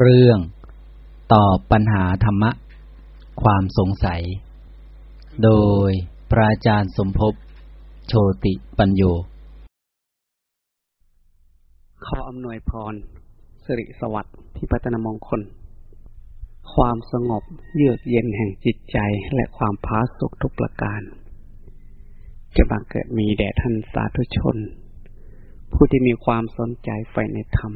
เรื่องตอบปัญหาธรรมะ ความสงสัย โดยพระอาจารย์สมภพโชติปัญโยขออำนวยพรสิริสวัสดิ์ที่พัฒนามงคล ความสงบเยือกเย็นแห่งจิตใจและความพาสุขทุกประการ จะบังเกิดมีแด่ท่านสาธุชน ผู้ที่มีความสนใจใฝ่ในธรรม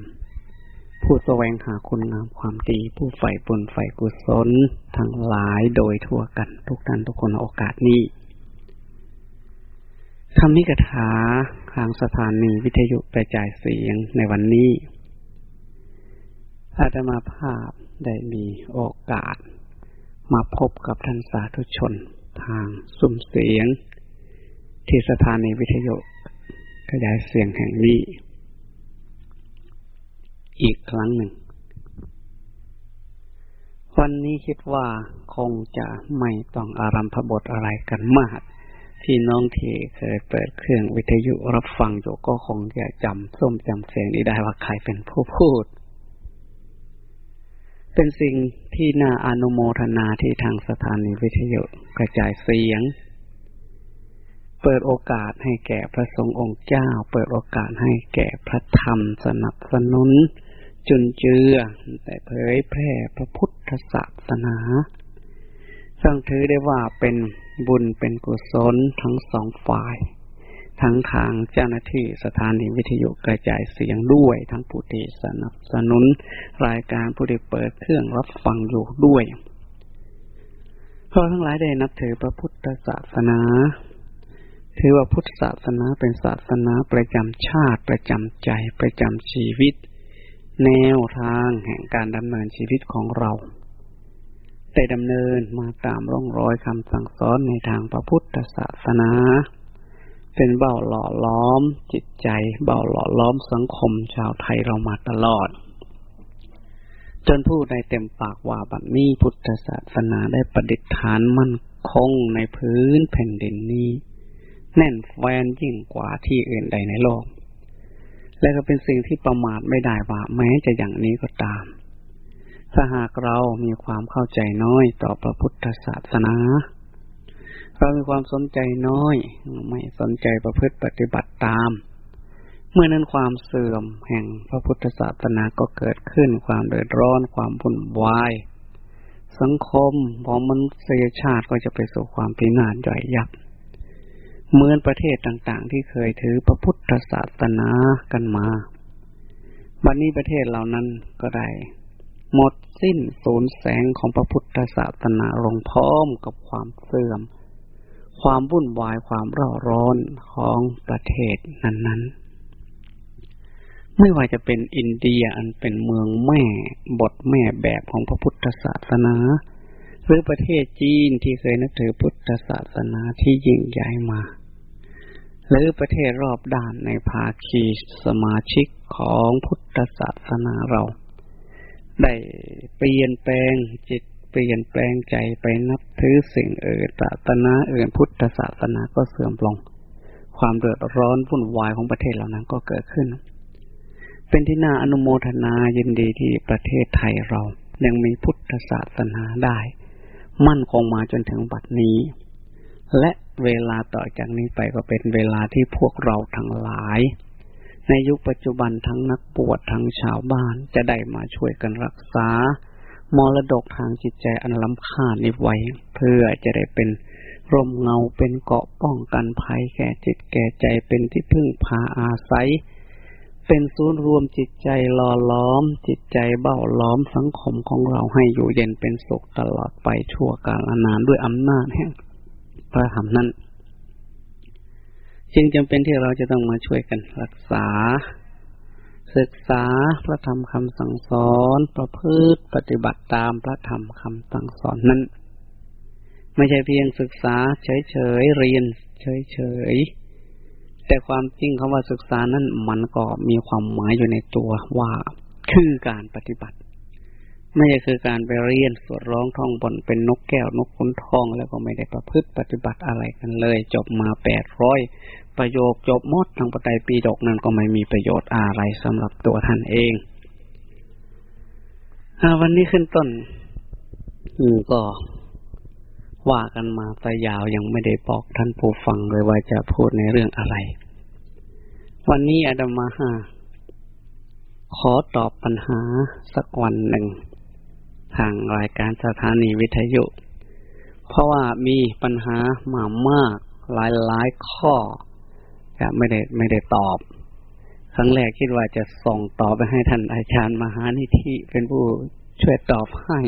ผู้แสวงหาคุณงามความดี ผู้ใฝ่บุญใฝ่กุศลทั้งหลายโดยทั่วกันทุกท่านทุกคนโอกาสนี้คำนิกถาทางสถานีวิทยุกระจายเสียงในวันนี้ อาตมาภาพได้มีโอกาส มาพบกับท่านสาธุชน ทางสุ่มเสียง ที่สถานีวิทยุขยายเสียงแห่งนี้ อีกครั้งหนึ่ง วันนี้คิดว่าคงจะไม่ต้องอารัมพบทอะไรกันมากที่น้องที่เคยเปิดเครื่องวิทยุรับฟังอยู่ก็คงจะจำส้มจำเสียงนี้ได้ว่าใครเป็นผู้พูด เป็นสิ่งที่น่าอนุโมทนาที่ทางสถานีวิทยุกระจายเสียงเปิดโอกาสให้แก่พระสงฆ์องค์เจ้า เปิดโอกาสให้แก่พระธรรมสนับสนุน จุนเจือ แต่เผยแพร่พระพุทธศาสนาซึ่งถือได้ว่าเป็นบุญเป็นกุศลทั้งสองฝ่าย ทั้งทางเจ้าหน้าที่สถานีวิทยุกระจายเสียงด้วย ทั้งผู้ที่สนับสนุนรายการผู้ที่เปิดเครื่องรับฟังอยู่ด้วยเพราะทั้งหลายได้นับถือพระพุทธศาสนาถือว่าพุทธศาสนาเป็นศาสนาประจำชาติประจำใจประจำชีวิต แนวทางแห่งการดำเนินชีวิตของเราได้ดำเนินมาตามร่องรอยคำสั่งสอนในทางพระพุทธศาสนา เป็นเบ้าหล่อล้อมจิตใจเบ้าหล่อล้อมสังคมชาวไทยเรามาตลอด จนผู้ใดเต็มปากว่าบัดนี้พุทธศาสนาได้ประดิษฐานมั่นคงในพื้นแผ่นดินนี้ แน่นแฟนยิ่งกว่าที่อื่นใดในโลก และก็เป็นสิ่งที่ประมาทไม่ได้ว่าแม้จะอย่างนี้ก็ตาม ถ้าหากเรามีความเข้าใจน้อยต่อพระพุทธศาสนา เรามีความสนใจน้อย ไม่สนใจประพฤติปฏิบัติตาม เมื่อนั้นความเสื่อมแห่งพระพุทธศาสนาก็เกิดขึ้นความเดือดร้อนความวุ่นวาย สังคมของมนุษยชาติก็จะไปสู่ความพินาศย่อยยับ เหมือนประเทศต่างๆ ที่เคยถือพระพุทธศาสนากันมาบัดนนี้ประเทศเหล่านั้นก็ได้ หมดสิ้นสูญแสงของพระพุทธศาสนาลงพร้อมกับความเสื่อม ความวุ่นวายความเร่าร้อนของประเทศนั้นๆ ไม่ว่าจะเป็นอินเดียอันเป็นเมืองแม่บทแม่แบบของพระพุทธศาสนา หรือประเทศจีนที่เคยนับถือพุทธศาสนาที่ยิ่งใหญ่มา หรือประเทศรอบด้านในภาคีสมาชิกของพุทธศาสนาเรา ได้เปลี่ยนแปลงจิตเปลี่ยนแปลงใจไปนับถือสิ่งอื่นศาสนาอื่นพุทธศาสนาก็เสื่อมลง ความเดือดร้อนวุ่นวายของประเทศเหล่านั้นก็เกิดขึ้น เป็นที่น่าอนุโมทนายินดีที่ประเทศไทยเรายังมีพุทธศาสนาได้ มั่นคงมาจนถึงบัดนี้ และเวลาต่อจากนี้ไปก็เป็นเวลาที่พวกเราทั้งหลาย ในยุคปัจจุบันทั้งนักบวชทั้งชาวบ้านจะได้มาช่วยกันรักษามรดกทางจิตใจอันล้ำค่านี้ไว้ เพื่อจะได้เป็นร่มเงาเป็นเกาะป้องกันภัยแก่จิตแก่ใจเป็นที่พึ่งพาอาศัย เป็นศูนย์รวมจิตใจหล่อล้อม จิตใจเบ้าล้อมสังคมของเราให้อยู่เย็นเป็นสุขตลอดไปชั่วกาลนานด้วยอำนาจแห่งพระธรรมนั้น จึงจำเป็นที่เราจะต้องมาช่วยกันรักษา ศึกษาพระธรรมคำสั่งสอน ประพฤติปฏิบัติตามพระธรรมคำสั่งสอนนั้น ไม่ใช่เพียงศึกษาเฉยๆเรียนเฉยๆ แต่ความจริงคำว่าศึกษานั้นมันก็มีความหมายอยู่ในตัวว่าคือการปฏิบัติ ไม่ใช่คือการไปเรียนสวดร้องท่องบนเป็นนกแก้วนกขุนทอง แล้วก็ไม่ได้ประพฤติปฏิบัติอะไรกันเลย จบมาแปดร้อยประโยคจบหมดทางปไตยปีดกนั้นก็ไม่มีประโยชน์อะไรสำหรับตัวท่านเองวันนี้ขึ้นต้นอืมก็ ว่ากันมาไปยาวยังไม่ได้บอกท่านผู้ฟังเลยว่าจะพูดในเรื่องอะไร วันนี้อาดามาฮาขอตอบปัญหาสักวันหนึ่ง ทางรายการสถานีวิทยุ เพราะว่ามีปัญหามามากหลายหลายข้อจะไม่ได้ไม่ได้ตอบ ครั้งแรกคิดว่าจะส่งต่อไปให้ท่านอาจารย์มหานิธิเป็นผู้ช่วยตอบให้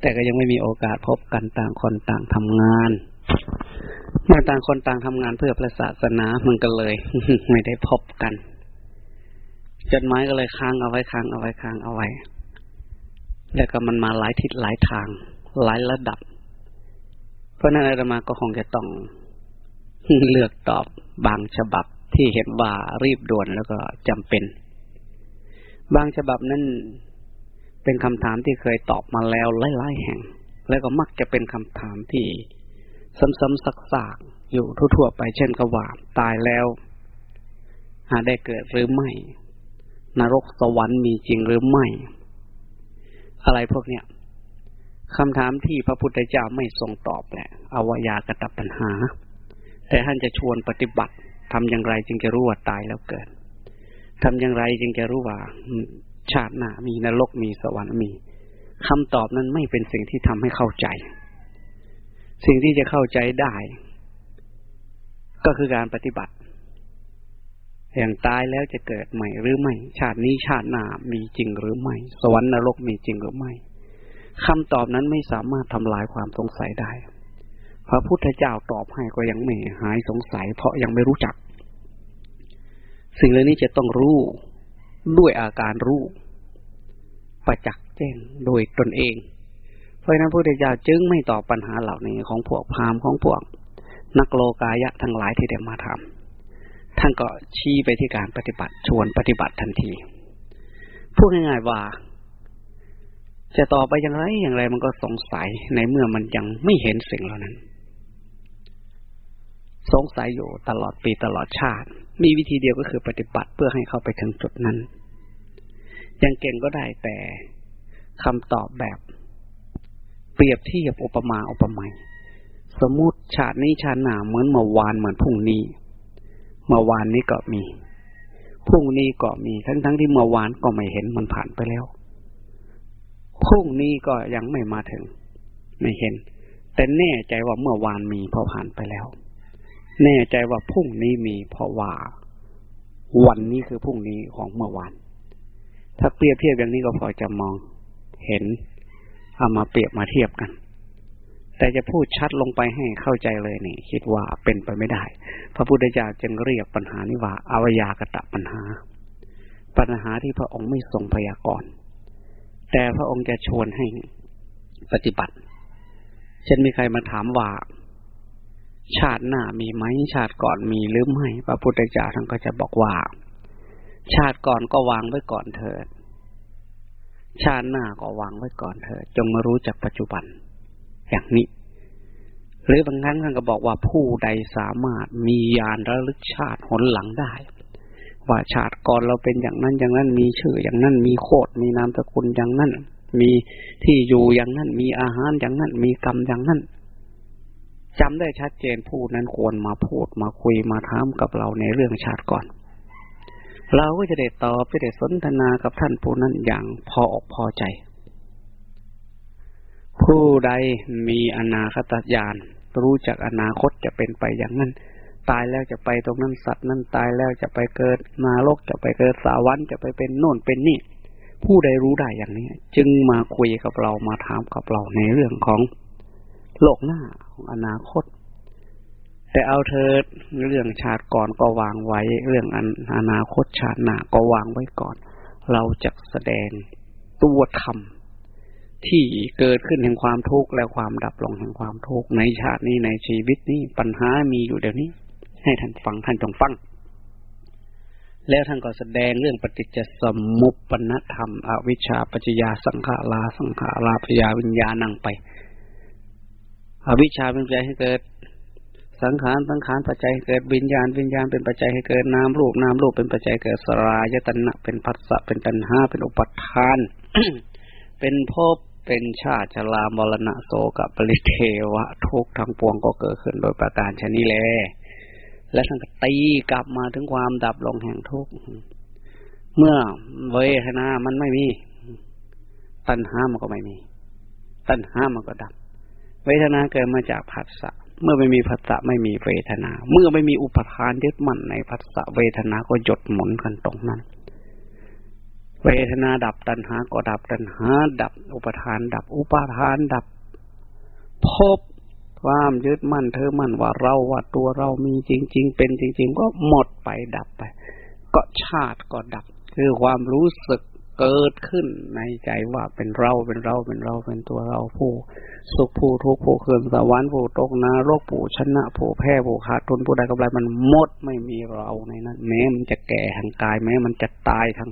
แต่ก็ยังไม่มีโอกาสพบกันต่างคนต่างทำงาน เมื่อต่างคนต่างทำงานเพื่อพระศาสนามันก็เลย ไม่ได้พบกัน จดหมายก็เลยค้างเอาไว้ค้างเอาไว้ค้างเอาไว้ แล้วก็มันมาหลายทิศหลายทาง หลายระดับ เพราะนั้นอาตมาก็คงจะต้องเลือกตอบบางฉบับที่เห็นว่ารีบด่วนแล้วก็จำเป็น บางฉบับนั้น เป็นคำถามที่เคยตอบมาแล้วหลายๆแห่ง แล้วก็มักจะเป็นคำถามที่ซ้ำๆซักๆอยู่ทั่วๆไปเช่นกว่าตายแล้วหาได้เกิดหรือไม่ นรกสวรรค์มีจริงหรือไม่ อะไรพวกเนี้ยคำถามที่พระพุทธเจ้าไม่ทรงตอบแหละอวยากตับปัญหา แต่ท่านจะชวนปฏิบัติทำอย่างไรจึงจะรู้ว่าตายแล้วเกิดทำอย่างไรจึงจะรู้ว่า ชาติหน้ามีนรกมีสวรรค์มีคำตอบนั้นไม่เป็นสิ่งที่ทำให้เข้าใจ สิ่งที่จะเข้าใจได้ ก็คือการปฏิบัติ อย่างตายแล้วจะเกิดใหม่หรือไม่ ชาตินี้ชาติหน้ามีจริงหรือไม่ สวรรค์นรกมีจริงหรือไม่คำตอบนั้นไม่สามารถทำลายความสงสัยได้ พระพุทธเจ้าตอบให้ก็ยังไม่หายสงสัย เพราะยังไม่รู้จัก สิ่งเหล่านี้จะต้องรู้ ด้วยอาการรู้ประจักษ์แจ้งโดยตนเอง เพราะนั้นพระพุทธเจ้าจึงไม่ตอบปัญหาเหล่านี้ของพวกพราหมณ์ของพวก นักโลกายะทั้งหลายที่ได้มาทำท่านก็ชี้ไปที่การปฏิบัติชวนปฏิบัติทันทีพูดง่ายๆว่า จะต่อไปอย่างไรอย่างไรมันก็สงสัยในเมื่อมันยังไม่เห็นสิ่งเหล่านั้น สงสัยอยู่ตลอดปีตลอดชาติ มีวิธีเดียวก็คือปฏิบัติเพื่อให้เข้าไปถึงจุดนั้น ยังเก่งก็ได้แต่คำตอบแบบ เปรียบเทียบอุปมาอุปไมยสมมติชาตินี้ชาติหนาเหมือนเมื่อวานเหมือนพรุ่งนี้ เมื่อวานนี้ก็มี พรุ่งนี้ก็มีทั้งทั้งที่เมื่อวานก็ไม่เห็นมันผ่านไปแล้ว พรุ่งนี้ก็ยังไม่มาถึง ไม่เห็น แต่แน่ใจว่าเมื่อวานมีเพราะผ่านไปแล้ว แน่ใจว่าพรุ่งนี้มีเพราะว่า วันนี้คือพรุ่งนี้ของเมื่อวาน ถ้าเปรียบเทียบอย่างนี้ก็พอจะมองเห็น เอามาเปรียบมาเทียบกัน แต่จะพูดชัดลงไปให้เข้าใจเลยนี่คิดว่าเป็นไปไม่ได้ พระพุทธเจ้าจึงเรียกปัญหานี้ว่าอาวยากตะปัญหา ปัญหาที่พระองค์ไม่ทรงพยากรณ์แต่พระองค์จะชวนให้ปฏิบัติ เช่นมีใครมาถามว่าชาติหน้ามีไหมชาติก่อนมีหรือไม่พระพุทธเจ้าท่านก็จะบอกว่า ชาติก่อนก็วางไว้ก่อนเถิด ชาติหน้าก็วางไว้ก่อนเถิด จงมารู้จักปัจจุบัน อย่างนี้ หรือบางครั้งท่านก็บอกว่าผู้ใดสามารถมียานระลึกชาติหนหลังได้ ว่าชาติก่อนเราเป็นอย่างนั้นอย่างนั้นมีชื่อ อย่างนั้นมีโคดมีนามสกุลอย่างนั้น มีที่อยู่อย่างนั้น มีอาหารอย่างนั้น มีกรรมอย่างนั้นจำได้ชัดเจนผู้นั้นควรมาพูดมาคุยมาถามกับเราในเรื่องชาติก่อน เราก็จะได้ตอบจะได้สนทนากับท่านผู้นั้นอย่างพออกพอใจ ผู้ใดมีอนาคตญาณรู้จักอนาคตจะเป็นไปอย่างนั้น ตายแล้วจะไปตรงนั้นสัตว์นั้นตายแล้วจะไปเกิดนาโลกจะไปเกิดสาวันจะไปเป็นโน่นเป็นนี่ ผู้ใดรู้ได้อย่างนี้ จึงมาคุยกับเรามาถามกับเราในเรื่องของโลกหน้าของอนาคต แต่เอาเธอเรื่องชาติก่อนก็วางไว้ เรื่องอนอนาคตชาติหน้าก็วางไว้ก่อน เราจะแสดงตัวธรรมที่เกิดขึ้นแห่งความทุกข์และความดับลงแห่งความทุกข์ในชาตินี้ในชีวิตนี้ปัญหามีอยู่เดี๋ยวนี้ ให้ท่านฟังท่านจงฟัง แล้วท่านก็แสดงเรื่องปฏิจจสมุปปนธรรม อวิชชาปัจจยาสังขาราสังขาราปยาวิญญาณังไป อวิชชาเป็นใจให้เกิด สังขารสังขารปัจจัยเกิดวิญญาณวิญญาณเป็นปัจจัยให้เกิดนามรูปนามรูปเป็นปัจจัยเกิดสลายตนะเป็นภัสสะเป็นตัณหาเป็นอุปทาน เป็นภพเป็นชาติชรามรณะโสกับปริเทวะทุกทั้งปวงก็เกิดขึ้นโดยประการชนิแลและทั้งตีกลับมาถึงความดับลงแห่งทุกข์เมื่อเวทนา มันไม่มี ตัณหามันก็ไม่มี ตัณหามันก็ดับ เวทนาเกิดมาจากผัสสะ เมื่อไม่มีผัสสะไม่มีเวทนา เมื่อไม่มีอุปทานยึดมั่นในผัสสะเวทนาก็หยดหมุนกันตรงนั้น เวทนาดับตัณหาก็ดับตัณหา ดับอุปทาน ดับอุปทานดับพบความยึดมั่นเธอมั่นว่าเราว่าตัวเรามีจริง ๆ เป็นจริง ๆ ก็หมดไปดับไป ก็ชาติก็ดับ คือความรู้สึก เกิดขึ้นในใจว่าเป็นเราเป็นเราเป็นเราเป็นตัวเราผู้ สุขผู้ทุกข์ผู้เคืนสวรรค์ผู้ตกนรกผู้ชนะผู้แพ้ผู้ขาดทุนผู้ใดกำไรมันหมดไม่มีเราในนั้น แม้มันจะแก่ทางกายแม้มันจะตายทาง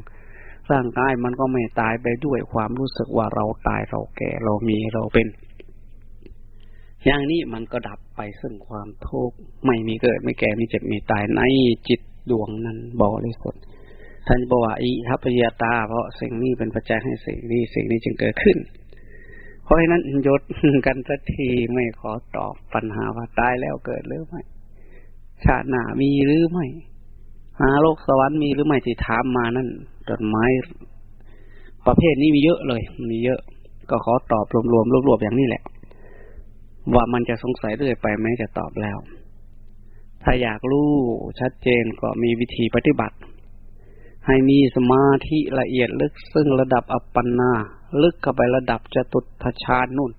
ร่างกายมันก็ไม่ตายไปด้วยความรู้สึกว่าเราตายเราแก่เรามีเราเป็น อย่างนี้มันก็ดับไปซึ่งความทุกข์ไม่มีเกิดไม่แก่ไม่เจ็บไม่ตายในจิตดวงนั้นบริสุทธิ์ ท่านบอกว่าอิทัพยาตา เพราะสิ่งนี้เป็นปัจจัยให้สิ่งนี้ สิ่งนี้จึงเกิดขึ้น เพราะฉะนั้นยศกันสักทีไม่ขอตอบปัญหาว่าตายแล้วเกิดหรือไม่ชาติหน้ามีหรือไม่หาโลกสวรรค์มีหรือไม่ที่ถามมานั่นจดหมายประเภทนี้มีเยอะเลย มีเยอะ ก็ขอตอบรวมๆรวบๆอย่างนี้แหละ ว่ามันจะสงสัยเรื่อยไปไหมจะตอบแล้ว ถ้าอยากรู้ชัดเจนก็มีวิธีปฏิบัติ ให้มีสมาธิละเอียดลึกซึ่งระดับอัปปนา ลึกเข้าไประดับจตุทชาญนุ่น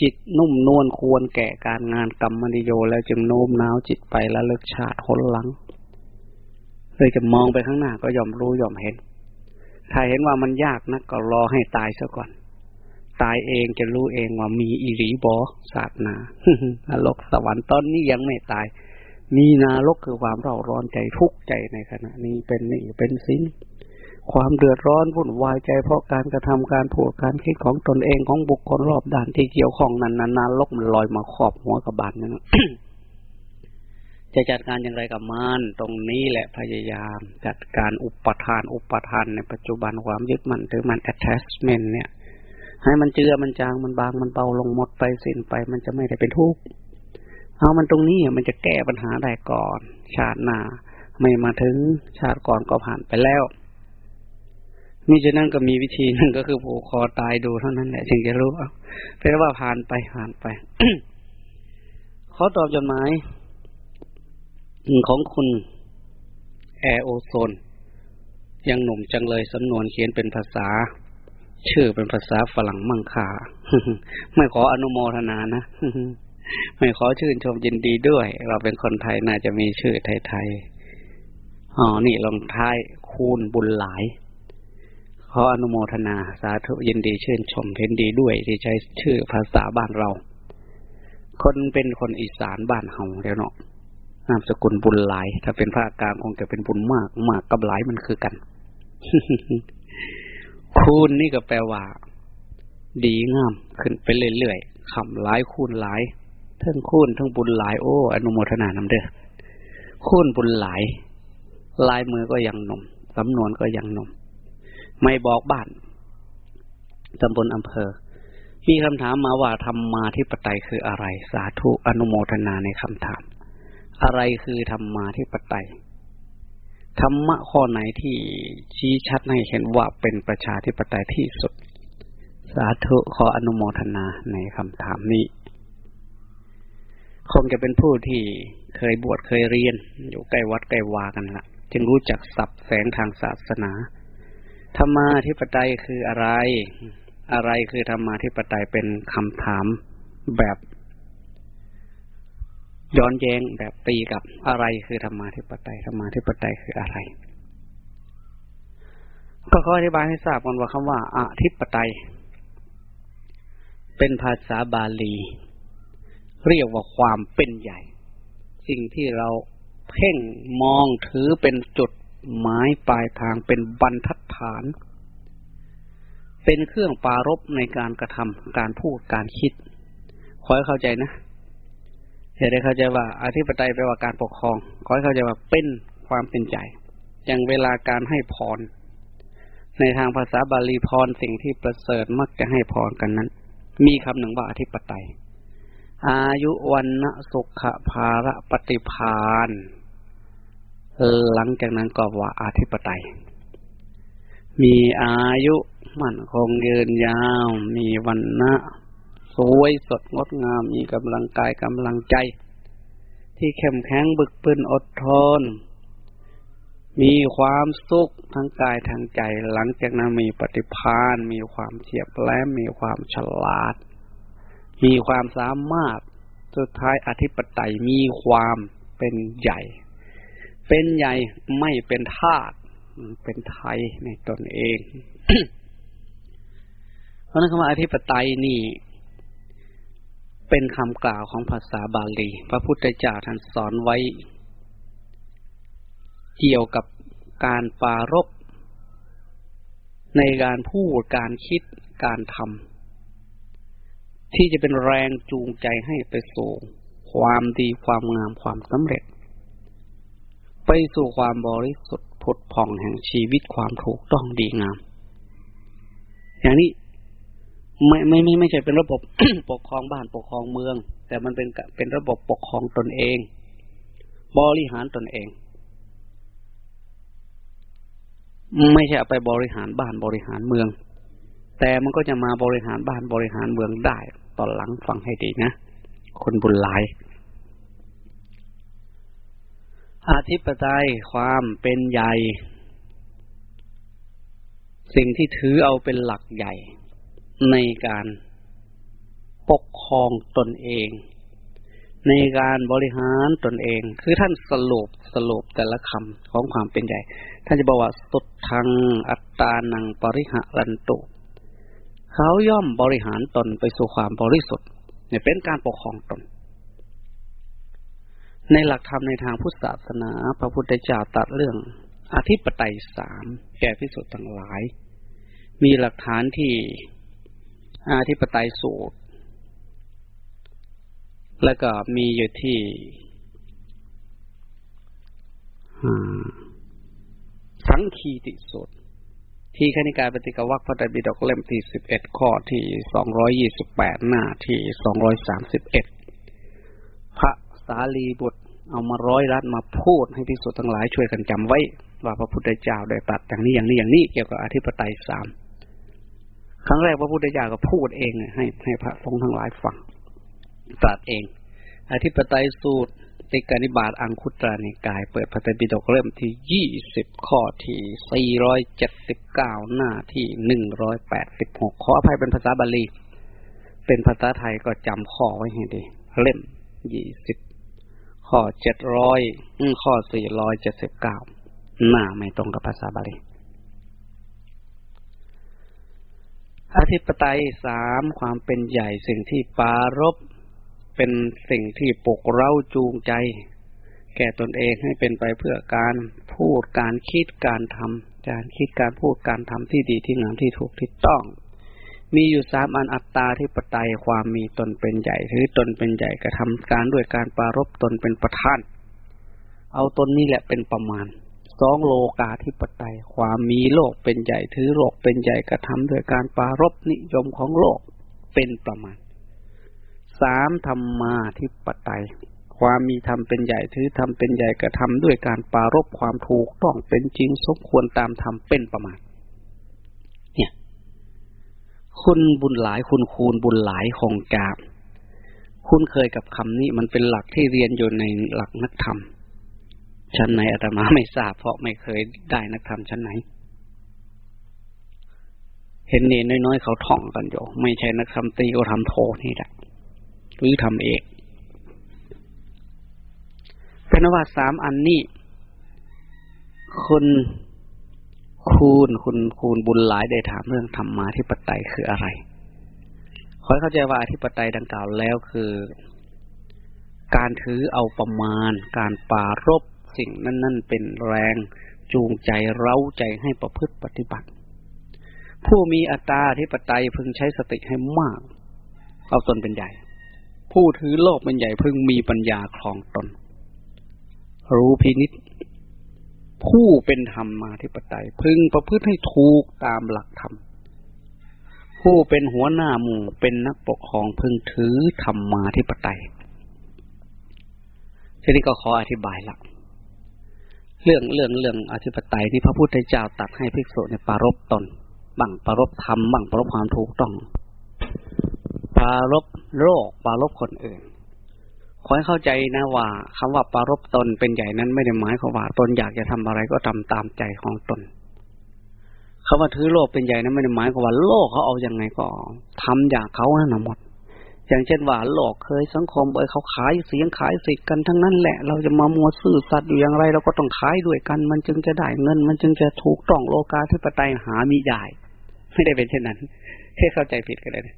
จิตนุ่มนวลควรแก่การงานกรรมนิโยแล้วจึงโน้มน้าวจิตไปละเลิกชาติหนหลังเลยจะมองไปข้างหน้าก็ยอมรู้ยอมเห็น ถ้าเห็นว่ามันยากนะก็รอให้ตายซะก่อน ตายเองจะรู้เองว่ามีอิริบอศาสนาอรกสวรรค์ตอนนี้ยังไม่ตาย มีนารกคือความเร่าร้อนใจทุกข์ใจในขณะนี้เป็นนี่เป็นสิ่งความเดือดร้อนวุ่นวายใจเพราะการกระทำการพูดการคิดของตนเองของบุคคลรอบด้านที่เกี่ยวข้องนั้นนานลกมันลอยมาครอบหัวกับบานนั่นจะจัดการอย่างไรกับมันตรงนี้แหละพยายาม จัดการอุปทานอุปทานในปัจจุบันความยึดมั่นถือมัน attachment เนี่ย ให้มันเจือมันจางมันบางมันเบาลงหมดไปสิ้นไป มันจะไม่ได้เป็นทุกข์ เอามันตรงนี้มันจะแก้ปัญหาได้ก่อน ชาติหน้าไม่มาถึงชาติก่อนก็ผ่านไปแล้วมิฉะนั้นก็มีวิธีนึงก็คือผูกคอตายดูเท่านั้นแหละจึงจะรู้เอาแปลว่าผ่านไปผ่านไปขอตอบจดหมายของคุณแอโอโซน ยังหนุ่มจังเลยสำนวนเขียนเป็นภาษา ชื่อเป็นภาษาฝรั่งมั่งค่าไม่ขออนุโมทนานะ ไม่ขอชื่นชมยินดีด้วย เราเป็นคนไทยน่าจะมีชื่อไทยๆอ๋อนี่ลงท้ายคูณบุญหลาย ขออนุโมทนาสาธุยินดีชื่นชมเห็นดีด้วยที่ใช้ชื่อภาษาบ้านเรา คนเป็นคนอีสานบ้านเฮาเดี๋ยวเนาะนามสกุลบุญหลาย ถ้าเป็นภาคกลางคงจะเป็นบุญมากมากกับหลายมันคือกัน คูณนี่ก็แปลว่า ดีงามขึ้นไปเรื่อยๆคำหลายคูณหลาย ทั้งคูณทั้งบุญหลายโอ้อนุโมทนานำเด้อคูณบุญหลาย ลายมือก็ยังหนุ่มสำนวนก็ยังหนุ่มไม่บอกบ้านตำบลอำเภอ มีคำถามมาว่าธรรมมาธิปไตยคืออะไร สาธุอนุโมทนาในคำถาม อะไรคือธรรมาธิปไตยธรรมะข้อไหนที่ชี้ชัดให้เห็นว่าเป็นประชาธิปไตยที่สุด สาธุขออนุโมทนาในคำถามนี้ คงจะเป็นผู้ที่เคยบวชเคยเรียน อยู่ใกล้วัดใกล้วากันละจึงรู้จักสับแสงทางศาสนาธรรมาธิปไตยคืออะไร อะไรคือธรรมาธิปไตยเป็นคำถามแบบย้อนแย้งแบบตีกับอะไรคือธรรมาธิปไตยธรรมาธิปไตยคืออะไร ก็ขออธิบายให้ทราบก่อนว่าคำว่าอธิปไตย เป็นภาษาบาลี เรียกว่าความเป็นใหญ่ สิ่งที่เราเพ่งมองถือเป็นจุดหมายปลายทางเป็นบรรทัดฐาน เป็นเครื่องปารบในการกระทำการพูดการคิด ขอให้เข้าใจนะเหตุได้เข้าใจว่าอธิปไตยแปลว่าการปกครอง ขอให้เข้าใจว่าเป็นความเป็นใหญ่อย่างเวลาการให้พร ในทางภาษาบาลีพรสิ่งที่ประเสริฐมักจะให้พรกันนั้น มีคำหนึ่งว่าอธิปไตย อายุวันนะสุขภาระปฏิพานหลังจากนั้นก็ว่าอาธิปไตย มีอายุมั่นคงยืนยาว มีวันนะสวยสดงดงาม มีกำลังกายกำลังใจ ที่เข้มแข็งบึกปืนอดทน มีความสุขทั้งกายทั้งใจ หลังจากนั้นมีปฏิภาณมีความเฉียบแหลมมีความฉลาด มีความสามารถสุดท้ายอธิปไตยมีความเป็นใหญ่ เป็นใหญ่ไม่เป็นทาสเป็นไทยในตนเอง เพราะนั้นคำว่าอธิปไตยนี่ เป็นคำกล่าวของภาษาบาลี พระพุทธเจ้าท่านสอนไว้ เกี่ยวกับการปารบในการพูดการคิดการทำ ที่จะเป็นแรงจูงใจให้ไปสู่ความดีความงามความสำเร็จ ไปสู่ความบริสุทธิ์ผุดผ่องแห่งชีวิตความถูกต้องดีงาม อย่างนี้ไม่ไม่ไม่ไม่ใช่เป็นระบบปกครองบ้านปกครองเมือง แต่มันเป็นเป็นระบบปกครองตนเอง บริหารตนเอง ไม่ใช่ไปบริหารบ้านบริหารเมือง แต่มันก็จะมาบริหารบ้านบริหารเมืองได้ ตอนหลังฟังให้ดีนะ คนบุญหลายอาธิปไตยความเป็นใหญ่ สิ่งที่ถือเอาเป็นหลักใหญ่ ในการปกครองตนเอง ในการบริหารตนเอง คือท่านสรุปสรุปแต่ละคำของความเป็นใหญ่ ท่านจะบอกว่าสุดทางอัตตานังปริหารันตุ เขาย่อมบริหารตนไปสู่ความบริสุทธิ์เนี่ยเป็นการปกครองตน ในหลักธรรมในทางพุทธศาสนา พระพุทธเจ้าตัดเรื่องอธิปไตยสามแก่พิสุทธ์ทั้งหลาย มีหลักฐานที่อธิปไตยสูตร แล้วก็มีอยู่ที่สังคีติสูตร ที่คณิกายปฏิกวัคพระไตรปิฎกเล่มที่สิบเอ็ดข้อที่สองร้อยยี่สิบแปดหน้าที่สองร้อยสามสิบเอ็ดพระสารีบุตรเอามาร้อยรัดมาพูดให้พิสุทั้งหลายช่วยกันจำไว้ ว่าพระพุทธเจ้าได้ตัดอย่างนี้อย่างนี้อย่างนี้เกี่ยวกับอธิปไตยสามครั้งแรกพระพุทธเจ้าก็พูดเองให้ให้พระสงฆ์ทั้งหลายฟังตรัสเอง อธิปไตยสูตร ติกานิบาตอังคุตรานิกาย เปิดพระไตรปิฎกเล่มที่ยี่สิบข้อที่สี่ร้อยเจ็ดสิบเก้าหน้าที่หนึ่งร้อยแปดสิบหกขออภัยเป็นภาษาบาลี เป็นภาษาไทยก็จำข้อไว้ให้ดี เล่มยี่สิบข้อเจ็ดร้อยข้อสี่ร้อยเจ็ดสิบเก้าหน้าไม่ตรงกับภาษาบาลีอธิปไตยสามความเป็นใหญ่สิ่งที่ปารบ เป็นสิ่งที่ปลุกเร้าจูงใจ แก่ตนเองให้เป็นไปเพื่อการพูดการคิดการทำการคิดการพูดการทำที่ดีที่งามที่ถูกที่ต้อง มีอยู่สามอันอัตตาที่ปไตยความมีตนเป็นใหญ่ถือตนเป็นใหญ่กระทำการด้วยการปรารบตนเป็นประธาน เอาตนนี้แหละเป็นประมาณสองโลกาธิปไตยความมีโลกเป็นใหญ่ถือโลกเป็นใหญ่กระทำโดยการปารบนิยมของโลกเป็นประมาณ สามธรรมาธิปไตย ความมีธรรมเป็นใหญ่ถือธรรมเป็นใหญ่กระทำด้วยการปารบความถูกต้องเป็นจริงสมควรตามธรรมเป็นประมาณเนี่ยคุณบุญหลายคุณคูณบุญหลายคงจามคุณเคยกับคำนี้มันเป็นหลักที่เรียนอยู่ในหลักนักธรรม ชั้นไหนอาตมาไม่ทราบเพราะไม่เคยได้นักธรรมชั้นไหน เห็นเนนน้อยๆเขาท่องกันอยู่ไม่ใช่นักธรรมตีก็ทำโทนี่แหละ หรือทำเอกเป็นว่าสามอันนี้คุณคูณคุณคูณบุญหลายได้ถามเรื่องธรรมาธิปไตยคืออะไรขอเข้าใจว่าอธิปไตยดังกล่าวแล้วคือ การถือเอาประมาณ การปารบสิ่งนั้นนั่นเป็นแรงจูงใจเร้าใจให้ประพฤติปฏิบัติ ผู้มีอัตตาธิปไตยพึงใช้สติให้มาก เอาตนเป็นใหญ่ ผู้ถือโลกเป็นใหญ่พึงมีปัญญาคลองตน รู้พินิษผู้เป็นธรรมมาธิปไตย พึงประพฤติให้ถูกตามหลักธรรม ผู้เป็นหัวหน้าหมู่เป็นนักปกครองพึงถือธรรมมาธิปไตยทีนี้ก็ขออธิบายละเรื่องเรื่องเรื่องอธิปไตยที่พระพุทธเจ้าตัดให้ภิกษุในปารบตนบังปารบธรรมบังปารบความถูกต้อง ปารบโรคปารบคนอื่น ขอให้เข้าใจนะว่าคำว่าปารบตนเป็นใหญ่นั้นไม่ได้หมายความว่าตนอยากจะทำอะไรก็ทำตามใจของตนคำว่าถือโลกเป็นใหญ่นั้นไม่ได้หมายความว่าโลกเขาเอาอย่างไงก็ทำอย่างเขานั่นหมด อย่างเช่นว่าโลกเคยสังคมเอยเขาขายเสียงขายสิทธิ์กันทั้งนั้นแหละ เราจะมามัวซื่อสัตย์อยู่อย่างไร เราก็ต้องขายด้วยกัน มันจึงจะได้เงิน มันจึงจะถูกต้องโลกาธิปไตยหามีใหญ่ไม่ได้เป็นเช่นนั้นให้เข้าใจผิดกันเลย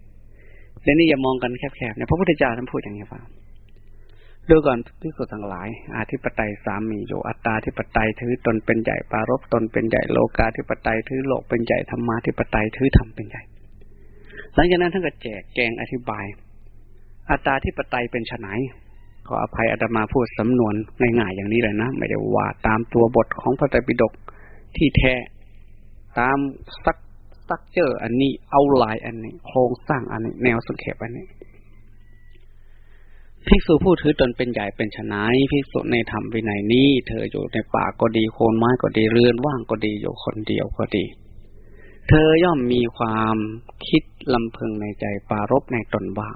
เดี๋ยวนี้อย่ามองกันแคบๆเนี่ยพระพุทธเจ้าท่านพูดอย่างนี้ว่าดูก่อนพิสุทั้งหลาย อาธิปไตยสามมีอยู่อัตตาธิปไตยถือตนเป็นใหญ่ปารบตนเป็นใหญ่โลกาธิปไตยถือโลกเป็นใหญ่ธรรมาธิปไตยถือธรรมเป็นใหญ่ หลังจากนั้นท่านก็แจกแจงอธิบาย อัตตาธิปไตยเป็นไนขออภัยอาตมาพูดสำนวนง่ายๆอย่างนี้เลยนะ ไม่ได้ว่าตามตัวบทของพระไตรปิฎกที่แท้ตามสัก สักเจออันนี้เอาลายอันนี้โครงสร้างอันนี้แนวสังเขปอันนี้ภิกษุผู้ถือตนเป็นใหญ่เป็นชนายภิกษุในธรรมวินัยนี้ เธออยู่ในป่าก็ดีโคนไม้ก็ดีเรือนว่างก็ดีอยู่คนเดียวก็ดี เธอย่อมมีความคิดลำพึงในใจปารบในตนว่า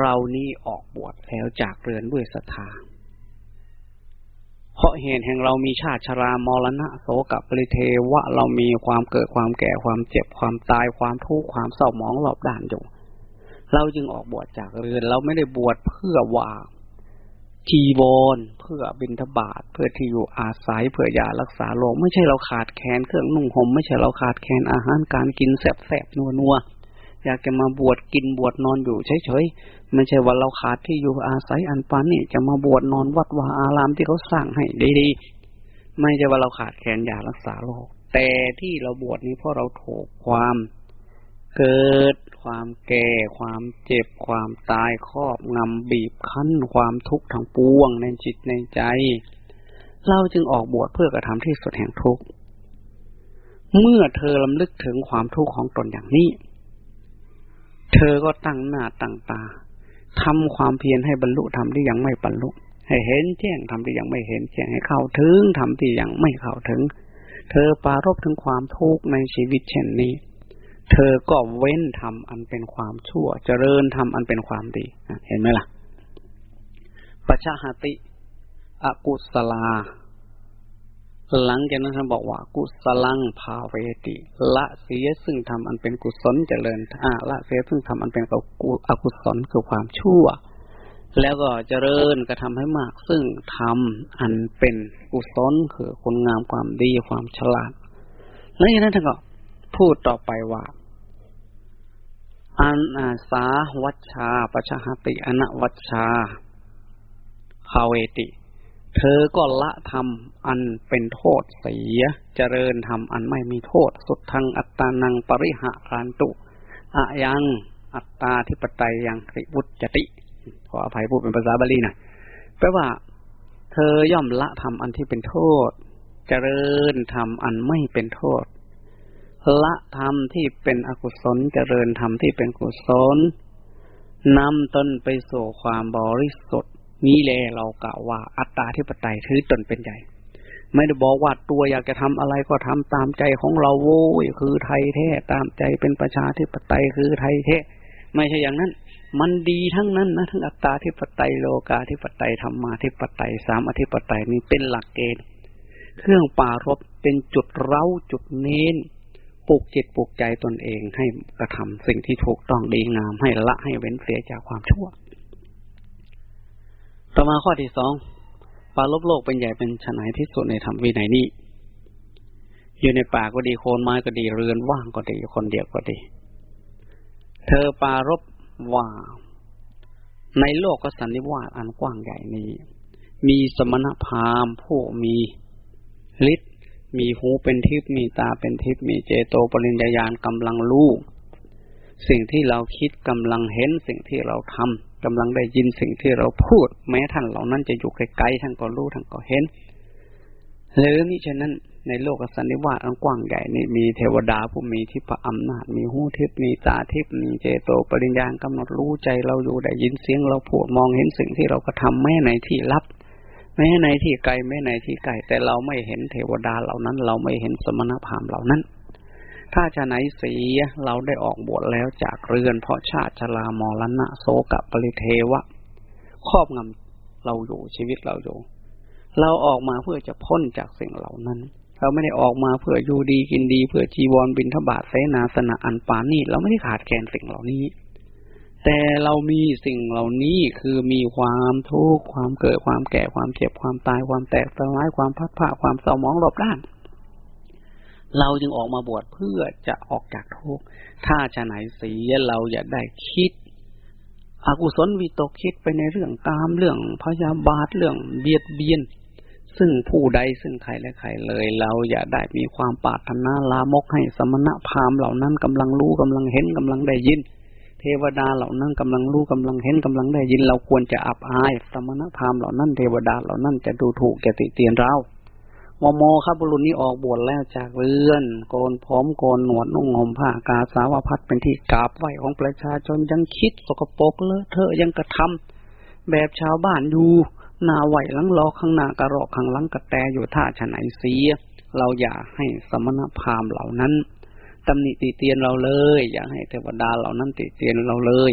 เรานี่ออกบวชแล้วจากเรือนด้วยศรัทธา เพราะเหตุแห่งเรามีชาติชรามรณะโสกปริเทวะเรามีความเกิดความแก่ความเจ็บความตายความทุกข์ความเศร้าหมองหลอบด่านอยู่ เราจึงออกบวชจากเรือน เราไม่ได้บวชเพื่อว่าจีวรเพื่อบินทบาทเพื่อที่อยู่อาศัยเพื่อยารักษาโรคไม่ใช่เราขาดแคลนเครื่องนุ่งห่มไม่ใช่เราขาดแคลนอาหารการกินแสบๆนัวๆอยากจะมาบวชกินบวชนอนอยู่เฉยๆ ไม่ใช่ว่าเราขาดที่อยู่อาศัยอันปานนี่จะมาบวชนอนวัดวาอารามที่เขาสร้างให้ดีๆ ไม่ใช่ว่าเราขาดแคลนยารักษาโรค แต่ที่เราบวชนี้เพราะเราถูกความเกิด ความแก่ ความเจ็บ ความตายครอบงำบีบคั้น ความทุกข์ทั้งปวงในจิตในใจ เราจึงออกบวชเพื่อกระทำที่สุดแห่งทุกข์ เมื่อเธอลำลึกถึงความทุกข์ของตนอย่างนี้ เธอก็ตั้งหน้าตั้งตา ทำความเพียรให้บรรลุธรรมที่ยังไม่บรรลุ ให้เห็นแจ้งธรรมที่ยังไม่เห็นแจ้งให้เข้าถึงธรรมที่ยังไม่เข้าถึง เธอปารบถึงความทุกข์ในชีวิตเช่นนี้ เธอก็เว้นธรรมอันเป็นความชั่ว เจริญธรรมอันเป็นความดีเห็นไหมล่ะปัจฉหติ อกุศลา หลังจากนั้นท่านบอกว่ากุศลังภาเวติ ละเสียซึ่งทำอันเป็นกุศลเจริญอ่าละเสียซึ่งทำอันเป็นอกุศลคือความชั่ว แล้วก็เจริญกระทำให้มาก ซึ่งทำอันเป็นกุศลคือคุณงามความดีความฉลาดแล้วจากนั้นท่านก็พูดต่อไปว่าอันอาสาวัชชาปชหติอนวัชชาภาเวติ เธอก็ละธรรมอันเป็นโทษเสีย เจริญธรรมอันไม่มีโทษ สุดทางอัตตานังปริหะรานตุอะยังอัตตาทิปไตยยังริวุจติ ขออภัยพูดเป็นภาษาบาลีนะแปลว่า เธอย่อมละธรรมอันที่เป็นโทษ เจริญธรรมอันไม่เป็นโทษ ละธรรมที่เป็นอกุศล เจริญธรรมที่เป็นกุศลนำตนไปสู่ความบริสุทธิ์ นี้แลเรากล่าวว่าอัตตาที่ปไตยถือตนเป็นใหญ่ ไม่ได้บอกว่าตัวอยากจะทำอะไรก็ทำตามใจของเราโว้ยคือไทยแท้ตามใจเป็นประชาธิปไตยคือไทยแท้ไม่ใช่อย่างนั้น มันดีทั้งนั้นนะทั้งอัตตาที่ปไตยโลกาที่ปไตยธรรมาที่ปไตยสามอธิปไตยนี้เป็นหลักเกณฑ์เครื่องปารบเป็นจุดเร้าจุดเน้นปลุกจิตปลุกใจตนเองให้กระทำสิ่งที่ถูกต้องดีงามให้ละให้เว้นเสียจากความชั่ว ต่อมาข้อที่สองปลาลบโลกเป็นใหญ่เป็นฉนายที่สุดในธรรมวินัยนี้ อยู่ในป่าก็ดีโคนไม้ก็ดีเรือนว่างก็ดีคนเดียวก็ดี เธอปารบว่า ในโลกก็สันนิวาสอันกว้างใหญ่นี้ มีสมณพราหมณ์ผู้มีฤทธิ์มีหูเป็นทิพย์มีตาเป็นทิพย์มีเจโตปริญญาญาณกำลังรู้สิ่งที่เราคิดกำลังเห็นสิ่งที่เราทำ กำลังได้ยินสิ่งที่เราพูด แม้ท่านเหล่านั้นจะอยู่ไกลๆท่านก็รู้ท่านก็เห็น หรือมิฉะนั้นในโลกสันนิวาสอันกว้างใหญ่นี่มีเทวดาผู้มีทิพย์อำนาจ มีหูทิพย์มีตาทิพย์มีเจโตปริญญาณกำหนดรู้ใจเราอยู่ได้ยินเสียงเราพูดมองเห็นสิ่งที่เราก็ทำแม้ในที่ลับแม้ในที่ไกลแม้ในที่ไกลแต่เราไม่เห็นเทวดาเหล่านั้น เราไม่เห็นสมณพราหมณ์เหล่านั้น ถ้าจะไหนสีเราได้ออกบวชแล้วจากเรือน เพราะชาติชรามรณะโสกปริเทวะ ครอบงำเราอยู่ชีวิตเราอยู่ เราออกมาเพื่อจะพ้นจากสิ่งเหล่านั้น เราไม่ได้ออกมาเพื่ออยู่ดีกินดี เพื่อจีวรบินทบาทเสนาสนะอันปานีเราไม่ได้ขาดแคลนสิ่งเหล่านี้ แต่เรามีสิ่งเหล่านี้คือมีความทุกข์ความเกิดความแก่ความเจ็บความตายความแตกสลายความพัดผ้าความเศร้าหมองรอบด้าน เราจึงออกมาบวชเพื่อจะออกจากทุกข์ถ้าจะไหนเสียเราอย่าได้คิด อกุศลวิตกคิดไปในเรื่องกามเรื่องพยาบาทเรื่องเบียดเบียน ซึ่งผู้ใดซึ่งใครและใครเลย เราอย่าได้มีความปารถนาลามกให้สมณะพราหมณ์เหล่านั้นกำลังรู้กำลังเห็นกำลังได้ยิน เทวดาเหล่านั้นกำลังรู้กำลังเห็นกำลังได้ยิน เราควรจะอับอาย สมณะพราหมณ์เหล่านั้นเทวดาเหล่านั้นจะดูถูกแกติเตียนเรา มโมครับบุรุษนี้ออกบวชแล้วจากเรือนโกนผมโกนหนวดนุ่งห่มผ้ากาสาวพัดเป็นที่กราบไหวของประชาชนยังคิดสกปรกเลอะเทอะยังกระทำแบบชาวบ้านอยู่หน้าไหวหลังรอข้างหน้ากระรอกข้างหลังกระแตอยู่ท่าฉไหนเสีย เราอย่าให้สมณพราหมณ์เหล่านั้นตำหนิติเตียนเราเลย อย่าให้เทวดาเหล่านั้นติเตียนเราเลย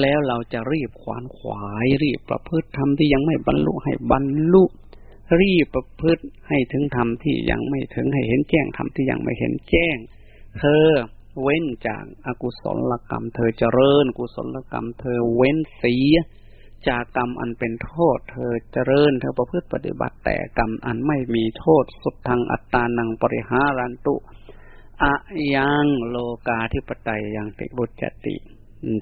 แล้วเราจะรีบขวานขวายรีบประพฤติธรรมที่ยังไม่บรรลุให้บรรลุ รีบประพฤติให้ถึงธรรมที่ยังไม่ถึงให้เห็นแจ้งธรรมที่ยังไม่เห็นแจ้ง เธอเว้นจากอากุศลกรรม เธอเจริญ กุศลกรรม เธอเว้นเสียจากกรรมอันเป็นโทษ เธอเจริญ เธอประพฤติปฏิบัติแต่กรรมอันไม่มีโทษ สุดทางอัตตานังปริหารันตุอะยังโลกาธิปไตยยังติบุจติ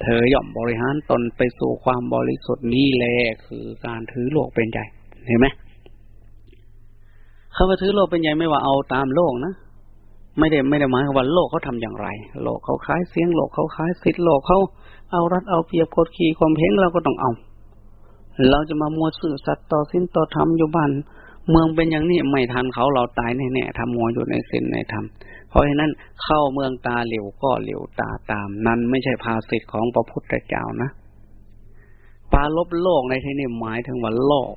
เธอย่อมบริหารตนไปสู่ความบริสุทธิ์นี้แหละคือการถือโลกเป็นใหญ่เห็นไหม เขาไปถือโลกเป็นใหญ่ไม่ว่าเอาตามโลกนะไม่ได้ไม่ได้หมายว่าโลกเขาทำอย่างไร โลกเขาคล้ายเสียงโลกเขาคล้ายสิทธิ์โลกเขาเอารัดเอาเปรียบกดขี่ความเพ่งเราก็ต้องเอา เราจะมามัวสื่อสัตว์ต่อสิ้นต่อธรรมอยู่บ้านเมืองเป็นอย่างนี้ไม่ทันเขาเราตายแน่ๆทำมัวอยู่ในสิ้นในธรรมเพราะฉะนั้นเข้าเมืองตาเหลวก็เหลวตาตาม นั้นไม่ใช่ภาสิทธิ์ของพระพุทธเจ้านะปาลบโลกในที่นี้หมายถึงว่าโลก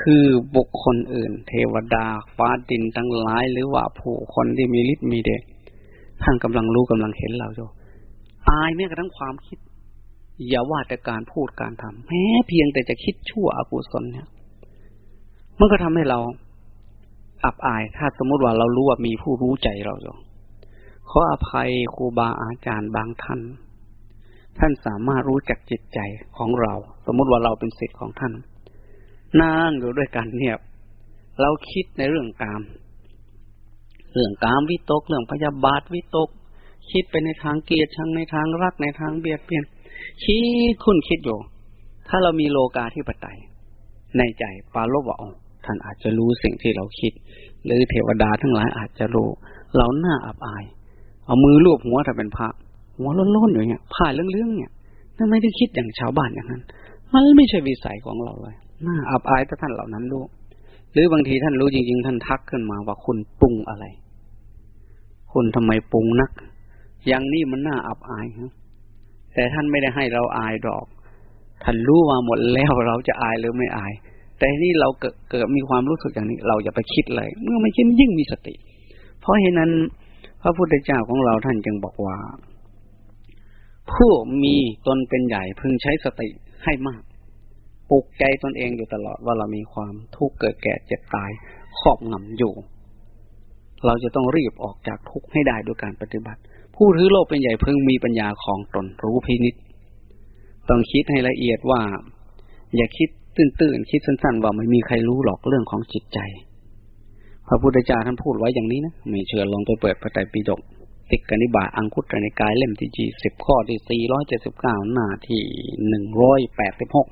คือบุคคลอื่น เทวดาฟ้าดินทั้งหลาย หรือว่าผู้คนที่มีฤทธิ์มีเดชท่านกำลังรู้กำลังเห็นเราอยู่อายแม้กระทั่งความคิด อย่าว่าแต่การพูดการทำแม้เพียงแต่จะคิดชั่วอกุศลเนี่ยมันก็ทำให้เราอับอาย ถ้าสมมติว่าเรารู้ว่ามีผู้รู้ใจเราอยู่ขออภัยครูบาอาจารย์บางท่าน ท่านสามารถรู้จักจิตใจของเรา สมมติว่าเราเป็นศิษย์ของท่าน นั่งอยู่ด้วยกันเนี่ย เราคิดในเรื่องกาม เรื่องกามวิตก เรื่องพยาบาทวิตก คิดไปในทางเกลียดชังในทางรักในทางเบียดเบียนคิดคุณคิดอยู่ ถ้าเรามีโลกาที่ปไตย ในใจปาลบว่าอ๋อท่านอาจจะรู้สิ่งที่เราคิด หรือเทวดาทั้งหลายอาจจะรู้ เราหน้าอับอาย เอามือลูบหัวถ้าเป็นพระ หัวล้นๆอยู่เนี่ยผ่าเรื่องๆเนี่ยนั่นไม่ได้คิดอย่างชาวบ้านอย่างนั้น มันไม่ใช่วิสัยของเราเลย น้าอับอายถ้าท่านเหล่านั้นรู้ หรือบางทีท่านรู้จริง ๆ ท่านทักขึ้นมาว่าคุณปรุงอะไร คุณทำไมปรุงนัก อย่างนี้มันน่าอับอายครับแต่ท่านไม่ได้ให้เราอายดอก ท่านรู้มาหมดแล้วเราจะอายหรือไม่อาย แต่นี่เราเกิดเกิดมีความรู้สึกอย่างนี้ เราอย่าไปคิดเลย เมื่อไม่คิดยิ่งมีสติ เพราะเหตุนั้น พระพุทธเจ้าของเราท่านจึงบอกว่า ผู้มีตนเป็นใหญ่พึงใช้สติให้มาก ปลุกใจตนเองอยู่ตลอดว่าเรามีความทุกข์เกิดแก่เจ็บตายครอบงำอยู่ เราจะต้องรีบออกจากทุกข์ให้ได้ด้วยการปฏิบัติ ผู้ถือโลกเป็นใหญ่เพึงมีปัญญาของตนรู้พินิษต้องคิดให้ละเอียดว่า อย่าคิดตื่นๆคิดสั้นๆ ว่าไม่มีใครรู้หรอกเรื่องของจิตใจ พระพุทธเจ้าท่านพูดไว้อย่างนี้นะไม่เชื่อลองไปเปิดพระไตรปิฎกติกนิบาอังคุตในกายเล่มที่จีสิบข้อที่สี่ร้อยเจ็ดสิบเก้าหน้าที่หนึ่งร้อยแปดสิบหก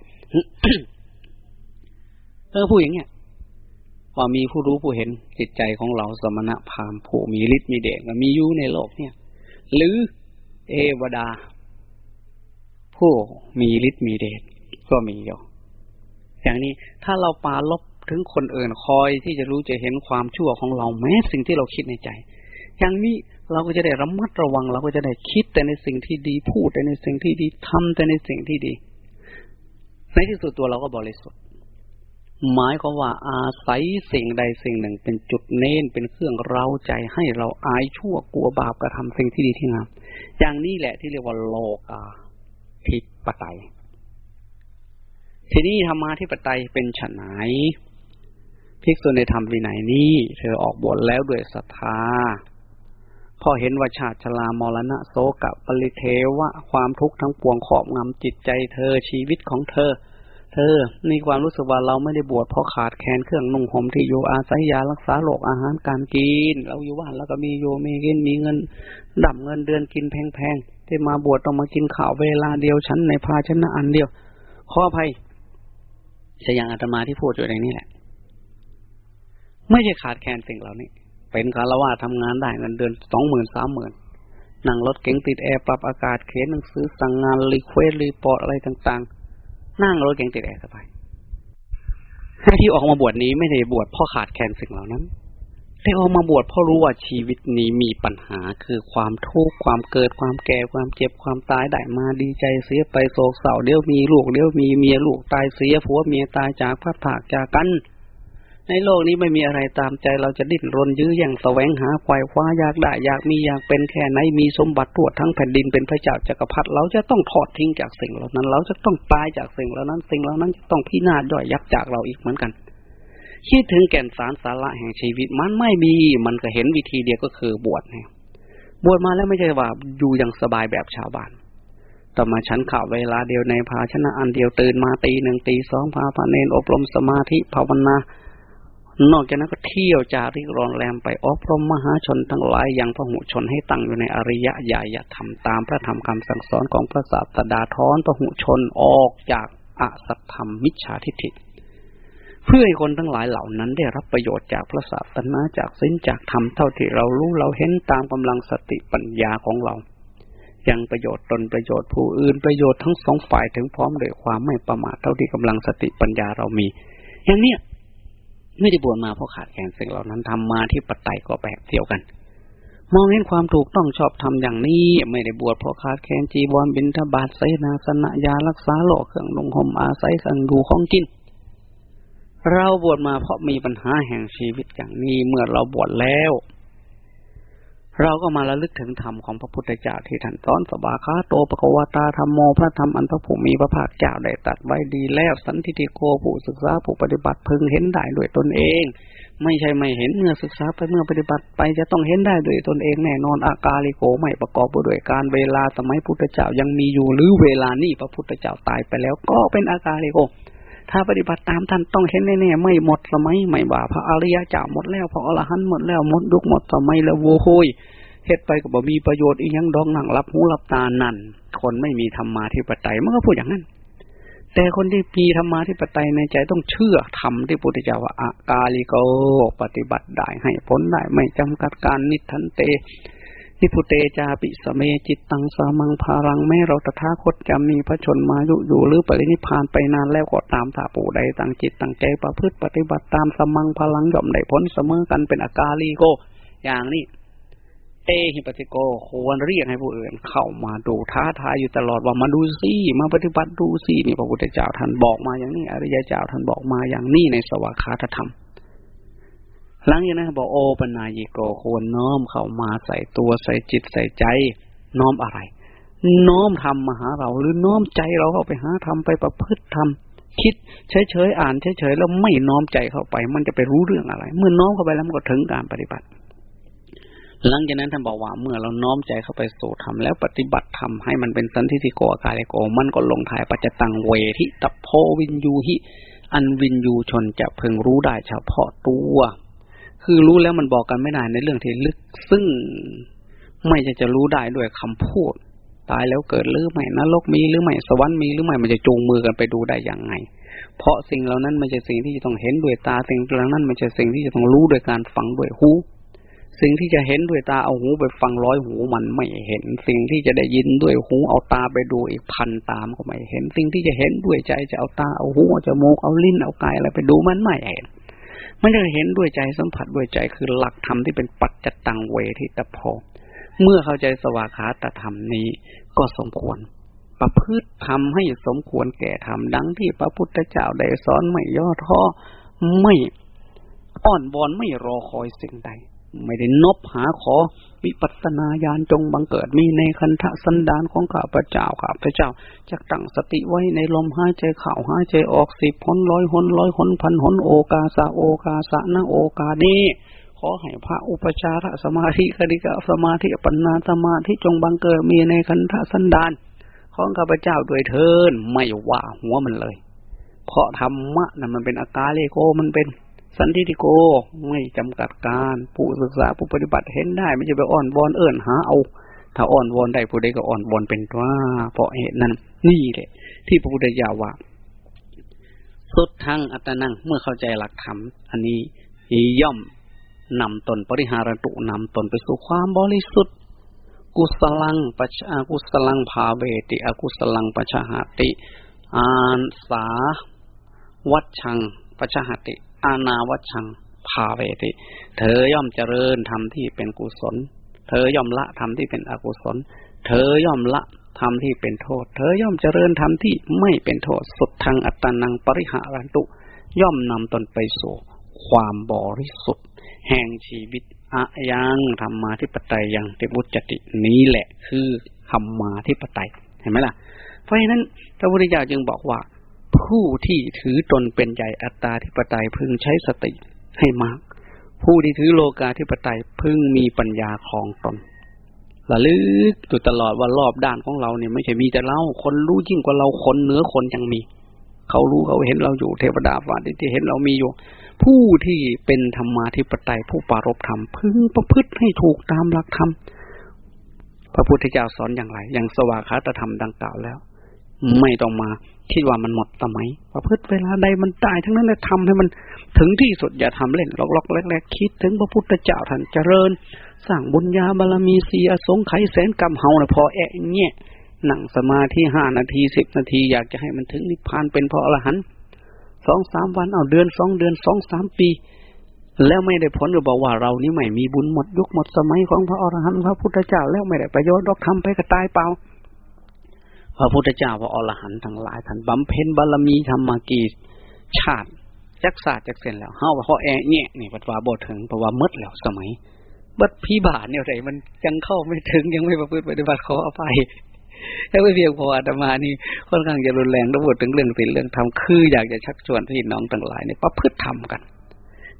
เออพูดอย่างเนี้ยว่ามีผู้รู้ผู้เห็นจิตใจของเราสมณะพามผู้มีฤทธิ์มีเดชมีอยู่ในโลกเนี่ย หรือเอวดา ผู้มีฤทธิ์มีเดชก็มีอยู่อย่างนี้ถ้าเราปาลบถึงคนอื่นคอยที่จะรู้จะเห็นความชั่วของเราแม้สิ่งที่เราคิดในใจ อย่างนี้เราก็จะได้ระมัดระวัง เราก็จะได้คิดแต่ในสิ่งที่ดีพูดแต่ในสิ่งที่ดีทำแต่ในสิ่งที่ดี ในที่สุดตัวเราก็บริสุทธิ์ หมายความว่าอาศัยสิ่งใดสิ่งหนึ่งเป็นจุดเน้นเป็นเครื่องเร้าใจให้เราอายชั่วกลัวบาปกระทำสิ่งที่ดีที่งามอย่างนี้แหละที่เรียกว่าโลกาทิปไตยทีนี้ธรรมาธิปไตยเป็นฉนไหนภิกษุในธรรมวินัยนี้ เธอออกบวชแล้วด้วยศรัทธา พอเห็นว่าชาติชรามรณะโศกปริเทวะ ความทุกข์ทั้งปวงขอบงำจิตใจเธอชีวิตของเธอ เธอมีความรู้สึกว่าเราไม่ได้บวชเพราะขาดแคลนเครื่องนุ่งห่มที่อยู่อาศัยยารักษาโรคอาหารการกิน เราอยู่บ้านแล้วก็มีโยมีกินมีเงินดับเงินเดือนกินแพงๆที่มาบวชต้องมากินข้าวเวลาเดียวฉันในภาชนะอันเดียว ขออภัยใช่อย่างอาตมาที่พูดอยู่ในนี้แหละ ไม่ใช่ขาดแคลนสิ่งเหล่านี้ เป็นฆราวาสทำงานได้เงินเดือนสองหมื่นสามหมื่นนั่งรถเก๋งติดแอร์ปรับอากาศเขียนหนังสือสั่งงาน request report อะไรต่างๆ นั่งรถเก๋งติดแอร์สบายที่ออกมาบวชนี้ไม่ได้บวชเพราะขาดแคลนสิ่งเหล่านั้นแต่ออกมาบวชเพราะรู้ว่าชีวิตนี้มีปัญหาคือความทุกข์ความเกิดความแก่ความเจ็บความตายได้มาดีใจเสียไปโศกเศร้าเดี๋ยวมีลูกเดี๋ยวมีเมียลูกตายเสียผัวเมียตายจากพลัดพรากจากกัน ในโลกนี้ไม่มีอะไรตามใจเราจะดิ้นรนยื้อแย่งแสวงหาควายคว้าอยากได้อยากมีอยากเป็นแค่ไหนมีสมบัติทั่วทั้งแผ่นดินเป็นพระเจ้าจักรพรรดิเราจะต้องทอดทิ้งจากสิ่งเหล่านั้น เราจะต้องตายจากสิ่งเหล่านั้น สิ่งเหล่านั้นจะต้องพินาศย่อยยับจากเราอีกเหมือนกันคิดถึงแก่นสารสาระแห่งชีวิตมันไม่มีมันก็เห็นวิธีเดียวก็คือบวชเนี่ยบวชมาแล้วไม่ใช่ว่าอยู่อย่างสบายแบบชาวบ้านต่อมาฉันข่าวเวลาเดียวในภาชนะอันเดียวตื่นมาตีหนึ่งตีสองพาพระเนนอบรมสมาธิภาวนา นอกจากนั้นก็เที่ยวจาริกรอนแรมไปอบรมมหาชนทั้งหลายอย่างพระหุชนให้ตั้งอยู่ในอริยะญาณธรรมตามพระธรรมคำสั่งสอนของพระศาสดาทอนพระหุชนออกจากอสัตธรรมมิจฉาทิฏฐิเพื่อให้คนทั้งหลายเหล่านั้นได้รับประโยชน์จากพระศาสนาจากสิ้นจากธรรมเท่าที่เรารู้เราเห็นตามกำลังสติปัญญาของเรา ยังประโยชน์ตนประโยชน์ผู้อื่นประโยชน์ทั้งสองฝ่ายถึงพร้อมด้วยความไม่ประมาทเท่าที่กำลังสติปัญญาเรามี อย่างเนี้ย ไม่ได้บวชมาเพราะขาดแคลนสิ่งเหล่านั้นทำมาที่ปัตตัยก็แปลกเดียวกัน มองเห็นความถูกต้องชอบทำอย่างนี้ ไม่ได้บวชเพราะขาดแคลนจีวรบินทบาทไสนาสนะยารักษาโรคเครื่องลงห่มอาศัยสังดูของกิน เราบวชมาเพราะมีปัญหาแห่งชีวิตอย่างนี้เมื่อเราบวชแล้ว เราก็มาระลึกถึงธรรมของพระพุทธเจ้าที่ท่านสอนสบาคาโตปกวตาธรรมโมพระธรรมอันพระผู้มีพระภาคเจ้าได้ตัดไว้ดีแล้วสันติโกผู้ศึกษาผู้ปฏิบัติพึงเห็นได้ด้วยตนเอง ไม่ใช่ไม่เห็นเมื่อศึกษาไปเมื่อปฏิบัติไปจะต้องเห็นได้ด้วยตนเองแน่นอนอากาลิโกไม่ประกอบด้วยการเวลาสมัยพุทธเจ้ายังมีอยู่หรือเวลานี้พระพุทธเจ้าตายไปแล้วก็เป็นอากาลิโก ถ้าปฏิบัติตามท่านต้องเห็นแน่ๆไม่หมดสมัยไม่ว่าพระอริยเจ้าหมดแล้วพระอรหันต์หมดแล้วหมดยุคหมดสมัยแล้วโว้โหยเฮ็ดไปก็บ่มีประโยชน์อีกยังดองนั่งรับหูรับตานั่นคนไม่มีธรรมาธิปไตยมันก็พูดอย่างนั้น แต่คนที่มีธรรมาธิปไตยในใจต้องเชื่อธรรมที่พุทธเจ้าว่า อกาลิโกปฏิบัติได้ให้ผลได้ไม่จำกัดกาล ติฏฐันเต นิพพุเตจาปิสเมจิตเต สมัง ผลังแม้เราตถาคตจะมีพระชนมายุอยู่หรือปรินิพพานไปนานแล้วก็ตามถ้าผู้ใดตั้งจิตตั้งใจประพฤติปฏิบัติตามสมัง ผลังย่อมได้ผลเสมอกันเป็น อกาลิโก อย่างนี้ เอหิปัสสิโกควรเรียกให้ผู้อื่นเข้ามาดูท้าทายอยู่ตลอดว่ามาดูสิมาปฏิบัติดูสินี่พระพุทธเจ้าท่านบอกมาอย่างนี้อริยเจ้าท่านบอกมาอย่างนี้ในสวากขาธรรม หลังจากนั้นบอกโอปนายิโกควรน้อมเข้ามาใส่ตัวใส่จิตใส่ใจ น้อมอะไร น้อมทำมาหาเราหรือน้อมใจเราเข้าไปหาทำไปประพฤติทำคิดเฉยๆอ่านเฉยๆแล้วไม่น้อมใจเข้าไป มันจะไปรู้เรื่องอะไร เมื่อน้อมเข้าไปแล้วมันก็ถึงการปฏิบัติ หลังจากนั้นท่านบอกว่าเมื่อเราน้อมใจเข้าไปสู่ธรรมแล้วปฏิบัติธรรมให้มันเป็นสันทิฏฐิโกกายโกมันก็ลงท้ายปัจจตังเวทิตโพวินยูหิอันวินยูชนจะเพึงรู้ได้เฉพาะตัว คือรู้แล้วมันบอกกันไม่ได้ในเรื่องที่ลึก ซึ่งไม่จะจะรู้ได้ด้วยคำพูด ตายแล้วเกิดหรือไม่นรกมีหรือไม่สวรรค์มีหรือไม่มันจะจูงมือกันไปดูได้อย่างไง เพราะสิ่งเหล่านั้นมันจะสิ่งที่จะต้องเห็นด้วยตาสิ่งเหล่านั้นมันจะสิ่งที่จะต้องรู้ด้วยการฟังด้วยหูสิ่งที่จะเห็นด้วยตาเอาหูไปฟังร้อยหูมันไม่เห็น สิ่งที่จะได้ยินด้วยหูเอาตาไปดูอีกพันตามก็ไม่เห็น สิ่งที่จะเห็นด้วยใจจะเอาตาเอาหูเอาจมูกเอาลิ้นเอากายอะไรไปดูมันไม่เห็น มันจะเห็นด้วยใจสัมผัสด้วยใจคือหลักธรรมที่เป็นปัจจตังเวทิตโพเมื่อเข้าใจสวากขาตธรรมนี้ก็สมควร ประพฤติทำให้สมควรแก่ธรรมดังที่พระพุทธเจ้าได้สอนไม่ย่อท้อไม่อ่อนบอนไม่รอคอยสิ่งใด ไม่ได้นบหาขอ วิปัสนาญาณจงบังเกิดมีในคันธสันดานของข้าพเจ้าข้าพเจ้าจะตั้งสติไว้ในลมหายใจเข้าหายใจออกสิบหนร้อยหนร้อยหนพันหนโอกาสะโอกาสะนะโอกานี้ขอให้พระอุปจารสมาธิคดิกะสมาธิปัญนาสมาธิจงบังเกิดมีในคันธสันดาน ของข้าพเจ้าด้วยเทินไม่ว่าหัวมันเลย เพราะธรรมะนั่นมันเป็นอาการเลโกมันเป็น สันติโกไม่จำกัดการผู้ศึกษาผู้ปฏิบัติเห็นได้ ไม่จะไปอ่อนบอนเอิ่นหาเอา ถ้าอ่อนวอนได้ผู้ใดก็อ่อนวอนเป็นว่าเพราะเหตุนั้น นี่แหละ ที่พระพุทธเจ้าว่า สุดทั้งอัตนังเมื่อเข้าใจหลักธรรม อันนี้ย่อมนำตนปริหารตุนำตนไปสู่ความบริสุทธิ์ กุศลังปัจอากุศลังภาเวติอากุศลังปัจหาติ อานสา วัชังปัจหาติ อานาวัชังภาเวติ เธอย่อมเจริญธรรมที่เป็นกุศล เธอย่อมละธรรมที่เป็นอกุศล เธอย่อมละธรรมที่เป็นโทษ เธอย่อมเจริญธรรมที่ไม่เป็นโทษ สุดทางอัตตนังปริหารันตุ ย่อมนำตนไปสู่ความบริสุทธิ์ แห่งชีวิตอะยังธรรมาธิปไตยยังเตมุจตินี้แหละคือธรรมาธิปไตยเห็นไหมล่ะ เพราะฉะนั้นพระพุทธเจ้าจึงบอกว่า ผู้ที่ถือตนเป็นใหญ่อัตตาธิปไตยพึงใช้สติให้มาก ผู้ที่ถือโลกาธิปไตยพึงมีปัญญาคลองตนระลึกอยู่ตลอดว่ารอบด้านของเราเนี่ยไม่ใช่มีแต่เราคนรู้ยิ่งกว่าเราคนเนื้อคนยังมีเขารู้เขาเห็นเราอยู่เทวดาฟ้าที่เห็นเรามีอยู่ ผู้ที่เป็นธรรมาธิปไตยผู้ปารบธรรมพึงประพฤติให้ถูกตามหลักธรรมพระพุทธเจ้าสอนอย่างไร อย่างสวากขาตธรรมดังกล่าวแล้ว ไม่ต้องมาคิดว่ามันหมดสมัยประพฤติเวลาใดมันตายทั้งนั้นเลยทำให้มันถึงที่สุดอย่าทำเล่นล็อกๆแรกๆคิดถึงพระพุทธเจ้าท่านเจริญสร้างบุญญาบารมีสีอสงไขยแสนกรรมเฮานะพอแอะเนี่ยนั่งสมาธิห้านาทีสิบนาทีอยากจะให้มันถึงนิพพานเป็นพระอรหันต์สองสามวันเอาเดือนสองเดือนสองสามปี แล้วไม่ได้ผลหรือบอกว่าเรานี่ไม่มีบุญหมดยุคหมดสมัยของพระอรหันต์พระพุทธเจ้าแล้วไม่ได้ประโยชน์ดอกทำไปก็ตายเปล่า พระพุทธเจ้าพระอรหันต์ทั้งหลายท่านบำเพ็ญบารมีทำมากี่ชาติจักศาสตร์จักเส้นแล้วเฮาว่าเขาแอแง่นี่ปัจวาบถึงเพราะว่ามดแล้วสมัยบัดพี่บาทเนี่ยไรมันยังเข้าไม่ถึงยังไม่ประพฤติปฏิบัติขออภัยถ้าไม่เพียงพออาตมานี่ค่อนข้างจะรุนแรงระบดถึงเรื่องศีลเรื่องธรรมคืออยากจะชักชวนพี่น้องทั้งหลายเนี่ยประพฤติธรรมกัน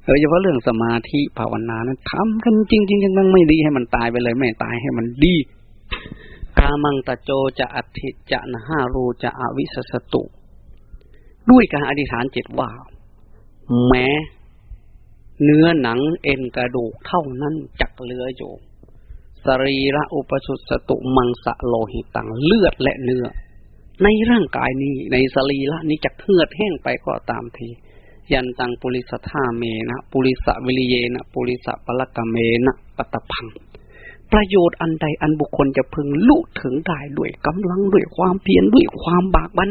โดยเฉพาะเรื่องสมาธิภาวนานั้นทำกันจริงๆยังไม่ดีให้มันตายไปเลย ไม่ตายให้มันดี กามังตะโจจะอัติจะนห้ารูจะอวิสสตุ ด้วยการอธิษฐานจิตว่า แม้เนื้อหนังเอ็นกระดูกเท่านั้นจักเลืออยู่สรีระอุปสุสตุมังสะโลหิตังเลือดและเนื้อ ในร่างกายนี้ในสรีระนี้จะเหือดแห้งไปก็ตามทียันตังปุริสธาเมนะ ปุริสวิริเยนะ ปุริสปละกเมนะปะตะพัง ประโยชน์อันใดอันบุคคลจะพึงลุถึงได้ด้วยกำลังด้วยความเพียรด้วยความบากบัน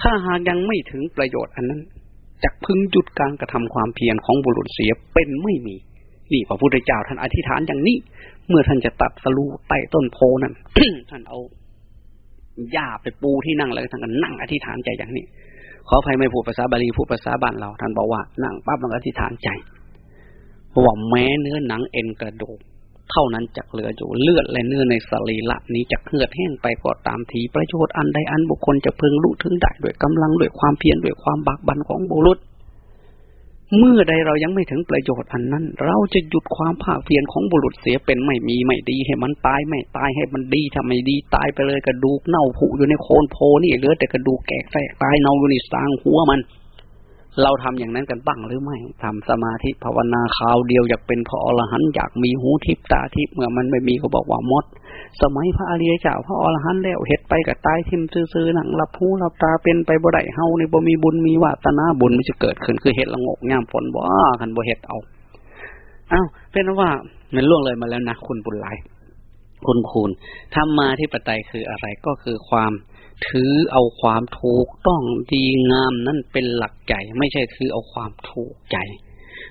ถ้าหากยังไม่ถึงประโยชน์อันนั้นจะพึงหยุดการกระทำความเพียรของบุรุษเสียเป็นไม่มี นี่พระพุทธเจ้าท่านอธิษฐานอย่างนี้ เมื่อท่านจะตัดสลูใต้ต้นโพนั้นท่านเอาหญ้าไปปูที่นั่งแล้วท่านก็นั่งอธิษฐานใจอย่างนี้ ขออภัยไม่พูดภาษาบาลีพูดภาษาบ้านเรา ท่านบอกว่านั่งปั๊บแล้วอธิษฐานใจเพราะว่าแม้เนื้อหนังเอ็นกระดูก เท่านั้นจักเหลืออยู่เลือดและเนื้อในสรีระนี้จะเหือดแห้งไปก็ตามทีประโยชน์อันใดอันบุคคลจะพึงรู้ถึงได้ด้วยกำลังด้วยความเพียรด้วยความบากบันของบุรุษ เมื่อใดเรายังไม่ถึงประโยชน์อันนั้น เราจะหยุดความภาคเพียรของบุรุษเสียเป็นไม่มีไม่ดี ให้มันตายไม่ตายให้มันดีทำไม่ดีตายไปเลยกระดูกเน่าผุอยู่ในโคนโพนี่เหลือแต่กระดูกแกกแฝกตายเน่าอยู่ในสางหัวมัน เราทำอย่างนั้นกันบ้างหรือไม่ทำสมาธิภาวนาคราวเดียวอยากเป็นพระอรหันต์อยากมีหูทิพตาทิพเมื่อมันไม่มีก็บอกว่ามด สมัยพระอริยเจ้าพระอรหันต์แล้วเห็ดไปกับตายทิมซื่อๆหนังหลับหูหลับตาเป็นไปบ่ได้เฮาในบ่มีบุญมีวาตนาบุญมันจะเกิดขึ้นคือเห็ดละงกงามฝนบ่กันบ่เห็ดเอาอ้าวเป็นว่ามันล่วงเลยมาแล้วนะคุณบุญหลายคุณคุณธรรมมาธิปไตยคืออะไรก็คือความ ถือเอาความถูกต้องดีงามนั่นเป็นหลักใหญ่ไม่ใช่คือเอาความถูกใจ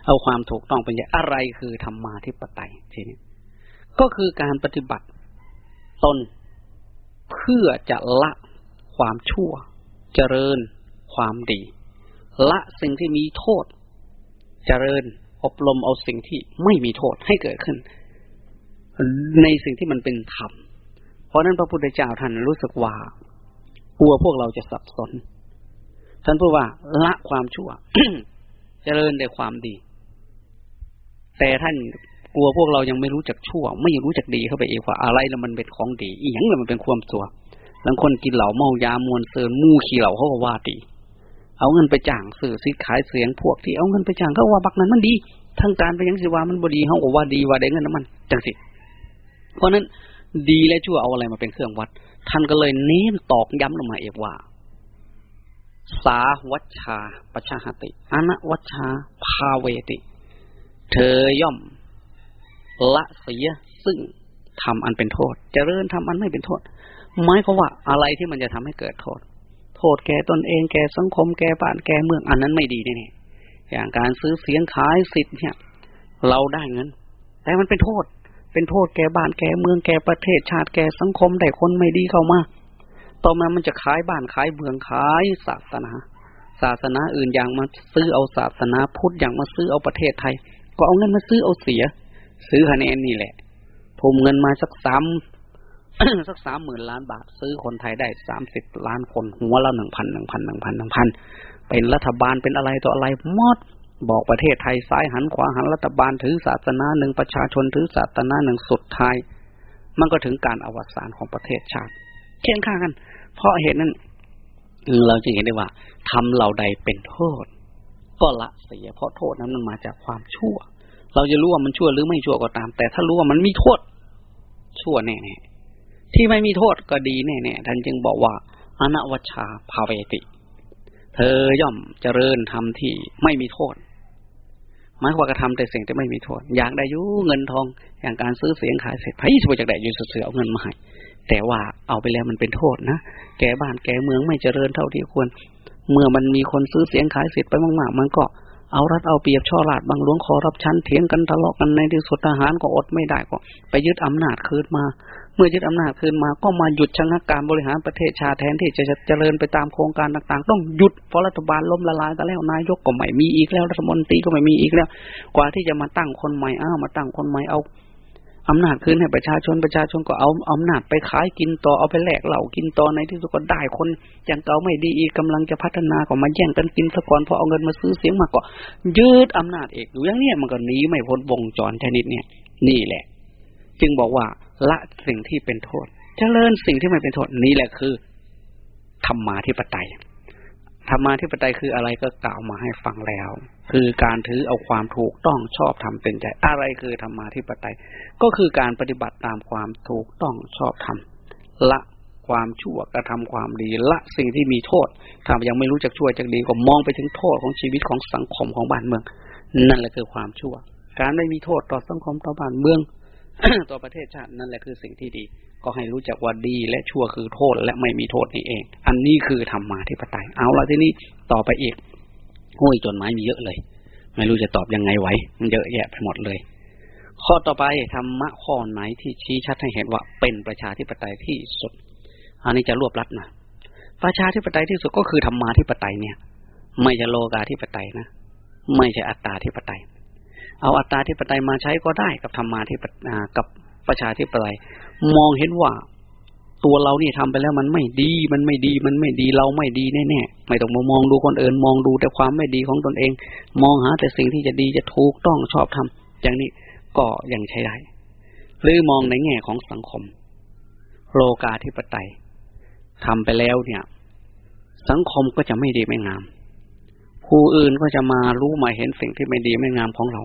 เอาความถูกต้องเป็นใหญ่อะไรคือธรรมาธิปไตยทีนี้ก็คือการปฏิบัติตนเพื่อจะละความชั่ว เจริญความดี ละสิ่งที่มีโทษ เจริญอบรมเอาสิ่งที่ไม่มีโทษให้เกิดขึ้น ในสิ่งที่มันเป็นธรรมเพราะนั้นพระพุทธเจ้าท่านรู้สึกว่า กลัวพวกเราจะสับสน ท่านพูดว่าละความชั่วเจริญในความดี แต่ท่านกลัวพวกเรายังไม่รู้จักชั่ว ไม่รู้จักดีเข้าไปเอีกว่าอะไรแล้วมันเป็นของดี อีหยังแล้วมันเป็นความชั่วบางคนกินเหล่าเมายามวนเซินมู่ขี่เหล่าเขาก็ว่าดี เอาเงินไปจ้างสื่อซิขายเสียงพวกที่เอาเงินไปจ้างเขาว่าบักนั้นมันดีทั้งการไปยังสิว่ามันบดีเขาก็ว่าดีว่าได้เงินน้ำมันจังสิ เพราะนั้นดีและชั่วเอาอะไรมาเป็นเครื่องวัด ท่านก็เลยเน้นตอกย้ำลงมาเอกว่า สาวัชชาปชาหติอนวัชชาภาเวติ เธอย่อม ละเสียซึ่งทำอันเป็นโทษจเจริญทำอันไม่เป็นโทษหมายความว่าอะไรที่มันจะทำให้เกิดโทษ โทษแก่ตนเองแก่สังคมแก่บ้านแก่เมืองอันนั้นไม่ดีแน่ๆอย่างการซื้อเสียงขายสิทธิ์เนี่ย เราได้เงิน แต่มันเป็นโทษ เป็นโทษแก่บ้านแก่เมืองแก่ประเทศชาติแก่สังคมได้คนไม่ดีเข้ามา ต่อมามันจะขายบ้านขายเมืองขายศาสนา ศาสนาอื่นอย่างมาซื้อเอาศาสนาพุทธอย่างมาซื้อเอาประเทศไทย ก็เอาเงินมาซื้อเอาเสีย ซื้อคะแนนนี่แหละทุ่มเงินมาสักสามสักสามหมื่นล้านบาท ซื้อคนไทยได้สามสิบล้านคนหัวละหนึ่งพันหนึ่งพันหนึ่งพันหนึ่งพันเป็นรัฐบาลเป็นอะไรตัวอะไรมอด บอกประเทศไทยซ้ายหันขวาหันรัฐบาลถือศาสนาหนึ่งประชาชนถือศาสนาหนึ่งสุดท้าย มันก็ถึงการอวสานของประเทศชาติเคียงข้างกัน เพราะเหตุนั้นเราจะเห็นได้ว่าทำเหล่าใดเป็นโทษ ก็ละเสียเพราะโทษนั้นมันมาจากความชั่ว เราจะรู้ว่ามันชั่วหรือไม่ชั่วก็ตาม แต่ถ้ารู้ว่ามันมีโทษ ชั่วแน่ๆที่ไม่มีโทษก็ดีแน่ๆท่านจึงบอกว่าอนวัชชาภาเวติ เธอย่อมเจริญทำที่ไม่มีโทษ หมายว่ากระทำแต่สิ่งที่ไม่มีโทษ อยากได้ยุเงินทอง อย่างการซื้อเสียงขายเสร็จไพ่ช่วยจากได้ยืนเสือเอาเงินมาให้แต่ว่าเอาไปแล้วมันเป็นโทษนะ แก่บ้านแก่เมืองไม่เจริญเท่าที่ควร เมื่อมันมีคนซื้อเสียงขายเสร็จไปมากๆ มันก็เอารัดเอาเปรียบช่อลาดบางหลวงขอรับชั้นเถียงกันทะเลาะกันในที่สุดทหารก็อดไม่ได้ก็ ไปยึดอำนาจคืนมา เมื่อยึดอำนาจคืนมาก็มาหยุดชะงักการบริหารประเทศชาแทนที่จะเจริญไปตามโครงการต่าง ๆ ต้องหยุดเพราะรัฐบาลล้มละลายแต่แล้วนายกก็ไม่มีอีกแล้วรัฐมนตรีก็ไม่มีอีกแล้ว กว่าที่จะมาตั้งคนใหม่อ้าวมาตั้งคนใหม่เอาอำนาจคืนให้ประชาชนประชาชนก็เอาอำนาจไปขายกินต่อเอาไปแลกเหล่ากินต่อในที่สุดก็ได้คนอย่างเก่าไม่ดีอีกกำลังจะพัฒนาก็มาแย่งกันกินสะก่อนพอเอาเงินมาซื้อเสียงมาก็ยืดอำนาจเอกดูอย่างเนี้ยมันก็หนีไม่พ้นวงจรชนิดเนี่ยนี่แหละ จึงบอกว่า ละสิ่งที่เป็นโทษเจริญสิ่งที่ไม่เป็นโทษนี่แหละคือธรรมาธิปไตยธรรมาธิปไตยคืออะไรก็กล่าวมาให้ฟังแล้ว คือการถือเอาความถูกต้องชอบทำเป็นใจ อะไรคือธรรมาธิปไตย ก็คือการปฏิบัติตามความถูกต้องชอบทำละความชั่วกระทำความดีละสิ่งที่มีโทษถ้ายังไม่รู้จักชั่วจักดีก็มองไปถึงโทษของชีวิตของสังคมของบ้านเมือง นั่นแหละคือความชั่ว การไม่มีโทษต่อสังคมต่อบ้านเมือง ต่อประเทศชาตินั่นแหละคือสิ่งที่ดี ก็ให้รู้จักว่าดีและชั่วคือโทษและไม่มีโทษนี่เอง อันนี้คือธรรมาธิปไตย เอาละที่นี้ต่อไปอีกโอ้ยจดหมายมีเยอะเลย ไม่รู้จะตอบยังไงไว้มันเยอะแยะไปหมดเลย ข้อต่อไปธรรมะข้อไหนที่ชี้ชัดให้เห็นว่าเป็นประชาธิปไตยที่สุด อันนี้จะรวบรัดนะประชาธิปไตยที่สุดก็คือธรรมาธิปไตยเนี่ย ไม่ใช่โลกาธิปไตยนะ ไม่ใช่อัตตาธิปไตย เอาอัตตาธิปไตยมาใช้ก็ได้กับธรรมาธิปกับประชาธิปไตยมองเห็นว่าตัวเรานี่ทำไปแล้วมันไม่ดี มันไม่ดี มันไม่ดีเราไม่ดีแน่ๆไม่ต้องมามองดูคนอื่นมองดูแต่ความไม่ดีของตนเอง มองหาแต่สิ่งที่จะดีจะถูกต้องชอบทำอย่างนี้ก็ยังใช้ได้ หรือมองในแง่ของสังคม โลกาธิปไตยทำไปแล้วเนี่ย สังคมก็จะไม่ดีไม่งาม ผู้อื่นก็จะมารู้มาเห็นสิ่งที่ไม่ดีไม่งามของเรา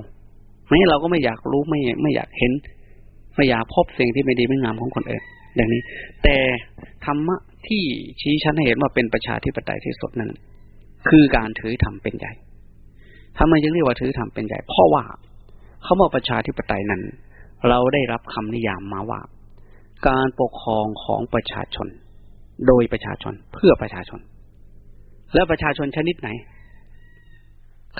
ไม่เราก็ไม่อยากรู้ไม่ไม่อยากเห็น ไม่อยากพบสิ่งที่ไม่ดีไม่งามของคนอื่นอย่างนี้ แต่ธรรมะที่ชี้ชัดให้เห็นว่าเป็นประชาธิปไตยที่สุดนั้น คือการถือธรรมเป็นใหญ่ทำไมจึงเรียกว่าถือธรรมเป็นใหญ่ เพราะว่าเขาบอกประชาธิปไตยนั้น เราได้รับคำนิยามมาว่า การปกครองของประชาชน โดยประชาชนเพื่อประชาชน แล้วประชาชนชนิดไหน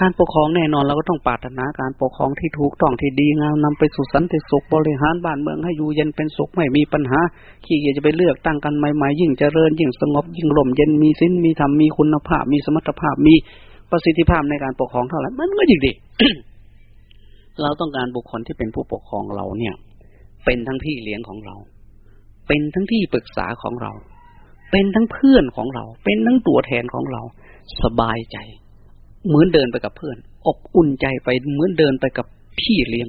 การปกครองแน่นอนเราก็ต้องปรารถนาการปกครองที่ถูกต้องที่ดีงามนำไปสู่สันติสุขบริหารบ้านเมืองให้อยู่เย็นเป็นสุขไม่มีปัญหา ขี้เกียจจะไปเลือกตั้งกันใหม่ๆยิ่งเจริญยิ่งสงบยิ่งร่มเย็นมีสินมีธรรมมีคุณภาพ มีสมรรถภาพมีประสิทธิภาพในการปกครองเท่าไหร่มันก็ยิ่งดี เราต้องการบุคคลที่เป็นผู้ปกครองเราเนี่ย เป็นทั้งพี่เลี้ยงของเรา เป็นทั้งที่ปรึกษาของเรา เป็นทั้งเพื่อนของเรา เป็นทั้งตัวแทนของเรา สบายใจ เหมือนเดินไปกับเพื่อน อบอุ่นใจไปเหมือนเดินไปกับพี่เลี้ยง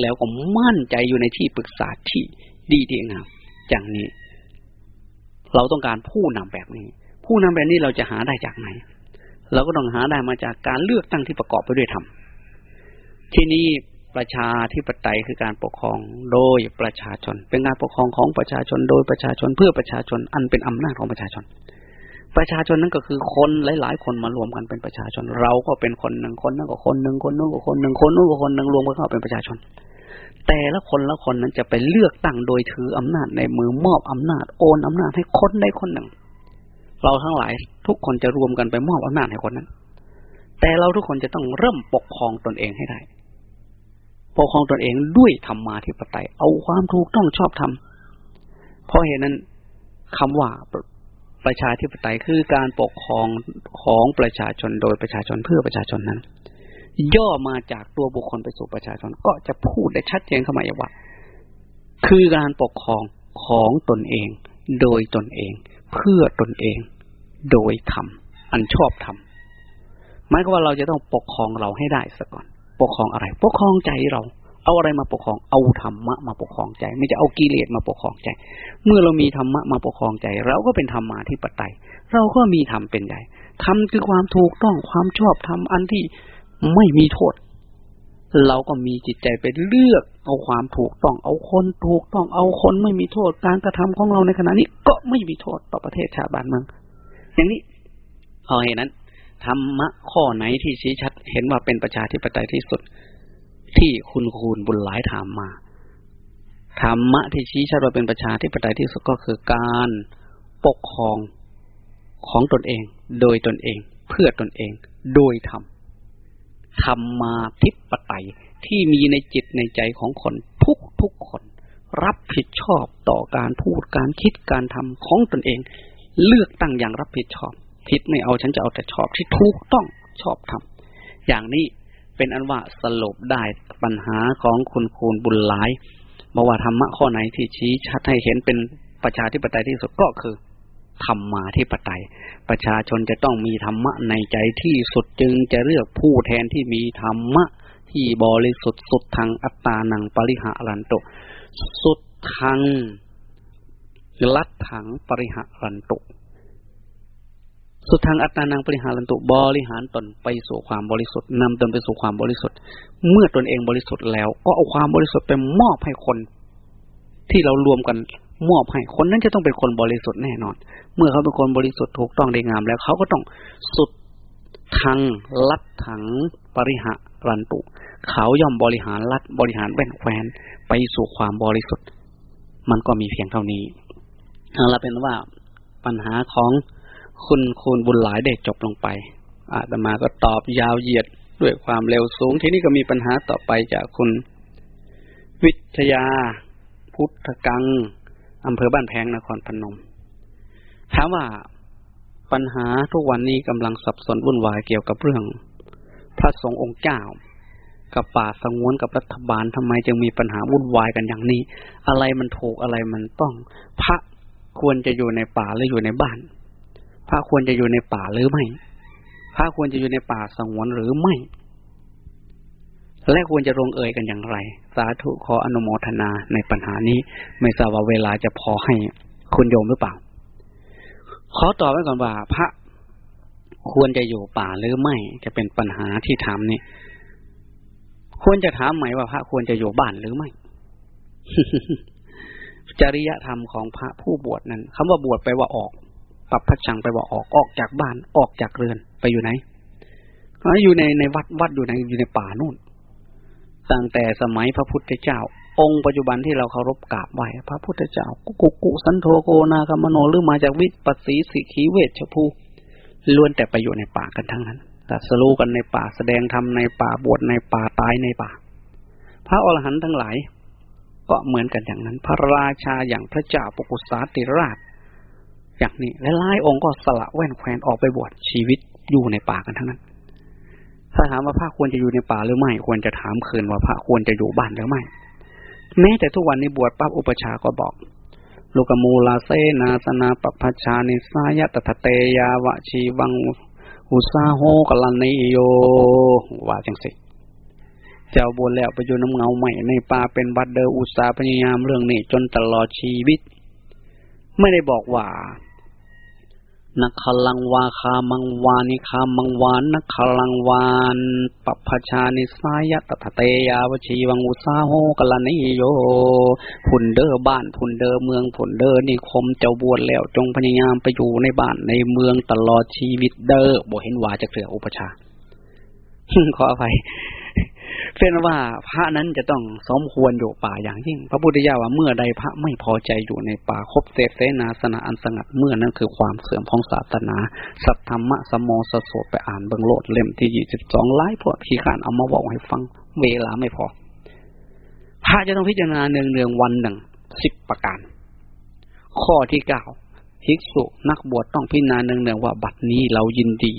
แล้วก็มั่นใจอยู่ในที่ปรึกษาที่ดีดีงามอย่างนี้ เราต้องการผู้นำแบบนี้ ผู้นำแบบนี้เราจะหาได้จากไหน เราก็ต้องหาได้มาจากการเลือกตั้งที่ประกอบไปด้วยธรรมที่นี้ประชาธิปไตยคือการปกครองโดยประชาชน เป็นการปกครองของประชาชนโดยประชาชนเพื่อประชาชนอันเป็นอำนาจของประชาชน ประชาชนนั้นก็คือคนหลาย ๆ คนมารวมกันเป็นประชาชน เราก็เป็นคนหนึ่งคนนั้นก็คนหนึ่งคนนู้นก็คนหนึ่งคนนู้นก็คนหนึ่งรวมกันเข้าเป็นประชาชน แต่ละคนละคนนั้นจะไปเลือกตั้งโดยถืออำนาจในมือมอบอำนาจโอนอำนาจให้คนใดคนหนึ่ง เราทั้งหลายทุกคนจะรวมกันไปมอบอำนาจให้คนนั้น แต่เราทุกคนจะต้องเริ่มปกครองตนเองให้ได้ปกครองตนเองด้วยธรรมาธิปไตยเอาความถูกต้องชอบธรรมเพราะเหตุนั้นคำว่า ประชาธิปไตยคือการปกครองของประชาชนโดยประชาชนเพื่อประชาชนนั้น ย่อมาจากตัวบุคคลไปสู่ประชาชนก็จะพูดได้ชัดเจนเข้ามาว่าคือการปกครองของตนเอง โดยตนเอง เพื่อตนเอง โดยธรรมอันชอบธรรมหมายก็ว่าเราจะต้องปกครองเราให้ได้ซะก่อน ปกครองอะไร ปกครองใจเรา เอาอะไรมาปกครอง เอาธรรมะมาปกครองใจ ไม่จะเอากิเลสมาปกครองใจ เมื่อเรามีธรรมะมาปกครองใจ เราก็เป็นธรรมาธิปไตย เราก็มีธรรมเป็นใหญ่ธรรมคือความถูกต้องความชอบธรรมอันที่ไม่มีโทษ เราก็มีจิตใจไปเลือก เอาความถูกต้อง เอาคนถูกต้องเอาคนไม่มีโทษ การกระทำของเราในขณะนี้ก็ไม่มีโทษต่อประเทศชาติบ้านเมือง อย่างนี้พอเห็นนั้นธรรมะข้อไหนที่ชี้ชัดเห็นว่าเป็นประชาธิปไตยที่สุด ที่คุณคูณบุญหลายถามมา ธรรมะที่ชี้ชัดว่าเป็นประชาธิปไตยที่สุดก็คือการปกครองของตนเอง โดยตนเอง เพื่อตนเอง โดยธรรม ธรรมาธิปไตยที่มีในจิตในใจของคนทุกทุกคน รับผิดชอบต่อการพูดการคิดการทำของตนเอง เลือกตั้งอย่างรับผิดชอบผิดไม่เอาฉันจะเอาแต่ชอบที่ถูกต้องชอบทำอย่างนี้ เป็นอันว่าสรุปได้ปัญหาของคุณคูณบุญหลายบอกว่าธรรมะข้อไหนที่ชี้ชัดให้เห็นเป็นประชาธิปไตยที่สุดก็คือธรรมาธิปไตย ประชาชนจะต้องมีธรรมะในใจที่สุดจึงจะเลือกผู้แทนที่มีธรรมะที่บริสุทธิ์สุดทางอัตตานังปริหารันโตสุดทางลัดถังปริหารันโต สุดทางอัตตานังบริหารันตุบริหารตนไปสู่ความบริสุทธิ์นำตนไปสู่ความบริสุทธิ์ เมื่อตนเองบริสุทธิ์แล้ว ก็เอาความบริสุทธิ์ไปมอบให้คน ที่เรารวมกันมอบให้คนนั้นจะต้องเป็นคนบริสุทธิ์แน่นอน เมื่อเขาเป็นคนบริสุทธิ์ถูกต้องได้งามแล้ว เขาก็ต้องสุดทางลัดถังปริหารันตุ เขาย่อมบริหารลัดบริหารแว่นแควนไปสู่ความบริสุทธิ์ มันก็มีเพียงเท่านี้เราเป็นว่าปัญหาของ คุณคูณบุญหลายได้จบลงไป อาตมาก็ตอบยาวเหยียดด้วยความเร็วสูง ทีนี้ก็มีปัญหาต่อไปจากคุณ วิทยา พุทธกังอำเภอบ้านแพงนครพนม ถามว่าปัญหาทุกวันนี้กำลังสับสนวุ่นวายเกี่ยวกับเรื่อง พระสงฆ์องค์เจ้า กับป่าสงวนกับรัฐบาลทำไมจึงมีปัญหาวุ่นวายกันอย่างนี้ อะไรมันถูกอะไรมันต้อง พระควรจะอยู่ในป่าหรืออยู่ในบ้าน พระควรจะอยู่ในป่าหรือไม่ พระควรจะอยู่ในป่าสงวนหรือไม่ และควรจะลงเอยกันอย่างไร สาธุขออนุโมทนาในปัญหานี้ ไม่ทราบว่าเวลาจะพอให้คุณโยมหรือเปล่า ขอตอบไว้ก่อนว่า พระควรจะอยู่ป่าหรือไม่ จะเป็นปัญหาที่ถามนี่ควรจะถามไหมว่าพระควรจะอยู่บ้านหรือไม่ จริยธรรมของพระผู้บวชนั้นคำว่าบวชไปว่าออก ปรับพัดชังไปว่าออกออกจากบ้านออกจากเรือนไปอยู่ไหนอยู่ในในวัดวัดอยู่ในอยู่ในป่านู่นตั้งแต่สมัยพระพุทธเจ้า องค์ปัจจุบันที่เราเคารพกราบไหว้พระพุทธเจ้า กุกุกุสันโธโกนาคามโนหรือมาจากวิปัสสีสิขีเวชภูล้วนแต่ไปอยู่ในป่ากันทั้งนั้นแต่สรู้กันในป่าแสดงธรรมในป่าบวชในป่าตายในป่า พระอรหันต์ทั้งหลาย ก็เหมือนกันอย่างนั้น พระราชาอย่างพระเจ้าปกุสาติราช อย่างนี้และหลายองค์ก็สละแว่นแควนออกไปบวชชีวิตอยู่ในป่ากันทั้งนั้น ถ้าถามว่าพระควรจะอยู่ในป่าหรือไม่ควรจะถามคืนว่าพระควรจะอยู่บ้านหรือไม่ แม้แต่ทุกวันนี้บวชปั๊บอุปชาก็บอกลูกมูลาเซนาสนาปปชานิสายตถเตยาวะชีวังอุสาโหกลันนิโยว่าจังสิเจ้าบวชแล้วไปอยู่น้ำเงาใหม่ในป่าเป็นบัดเดออุตสาพยายามเรื่องนี้จนตลอดชีวิต ไม่ได้บอกว่า นักขลังวาคามังวานิคามังวานนักขลังวานปัพชานิสายตถเตยาวชีวังอุสาโหกลนิโยผุนเดอบ้านผุนเดอเมืองผุนเดอนิคมเจ้าบวชแล้วจงพยายามไปอยู่ในบ้านในเมืองตลอดชีวิตเดอบ่เห็นว่าจะเสืออุปชาขออภัย เป็นว่าพระนั้นจะต้องสมควรอยู่ป่าอย่างยิ่ง พระพุทธเจ้าว่าเมื่อใดพระไม่พอใจอยู่ในป่าคบเสพเสนาสนะอันสงัดเมื่อนั้นคือความเสื่อมของศาสนา สัทธรรมะสมโมสโสไปอ่านเบิ่งโลดเล่มที่ยี่สิบสองไล่พวกขี้ขานเอามาบอกให้ฟัง เวลาไม่พอ พระจะต้องพิจารณาเนืองเนืองวันหนึ่งสิบประการ ข้อที่เก้าภิกษุนักบวชต้องพิจารณาเนืองเนืองว่าบัดนี้เรายินดี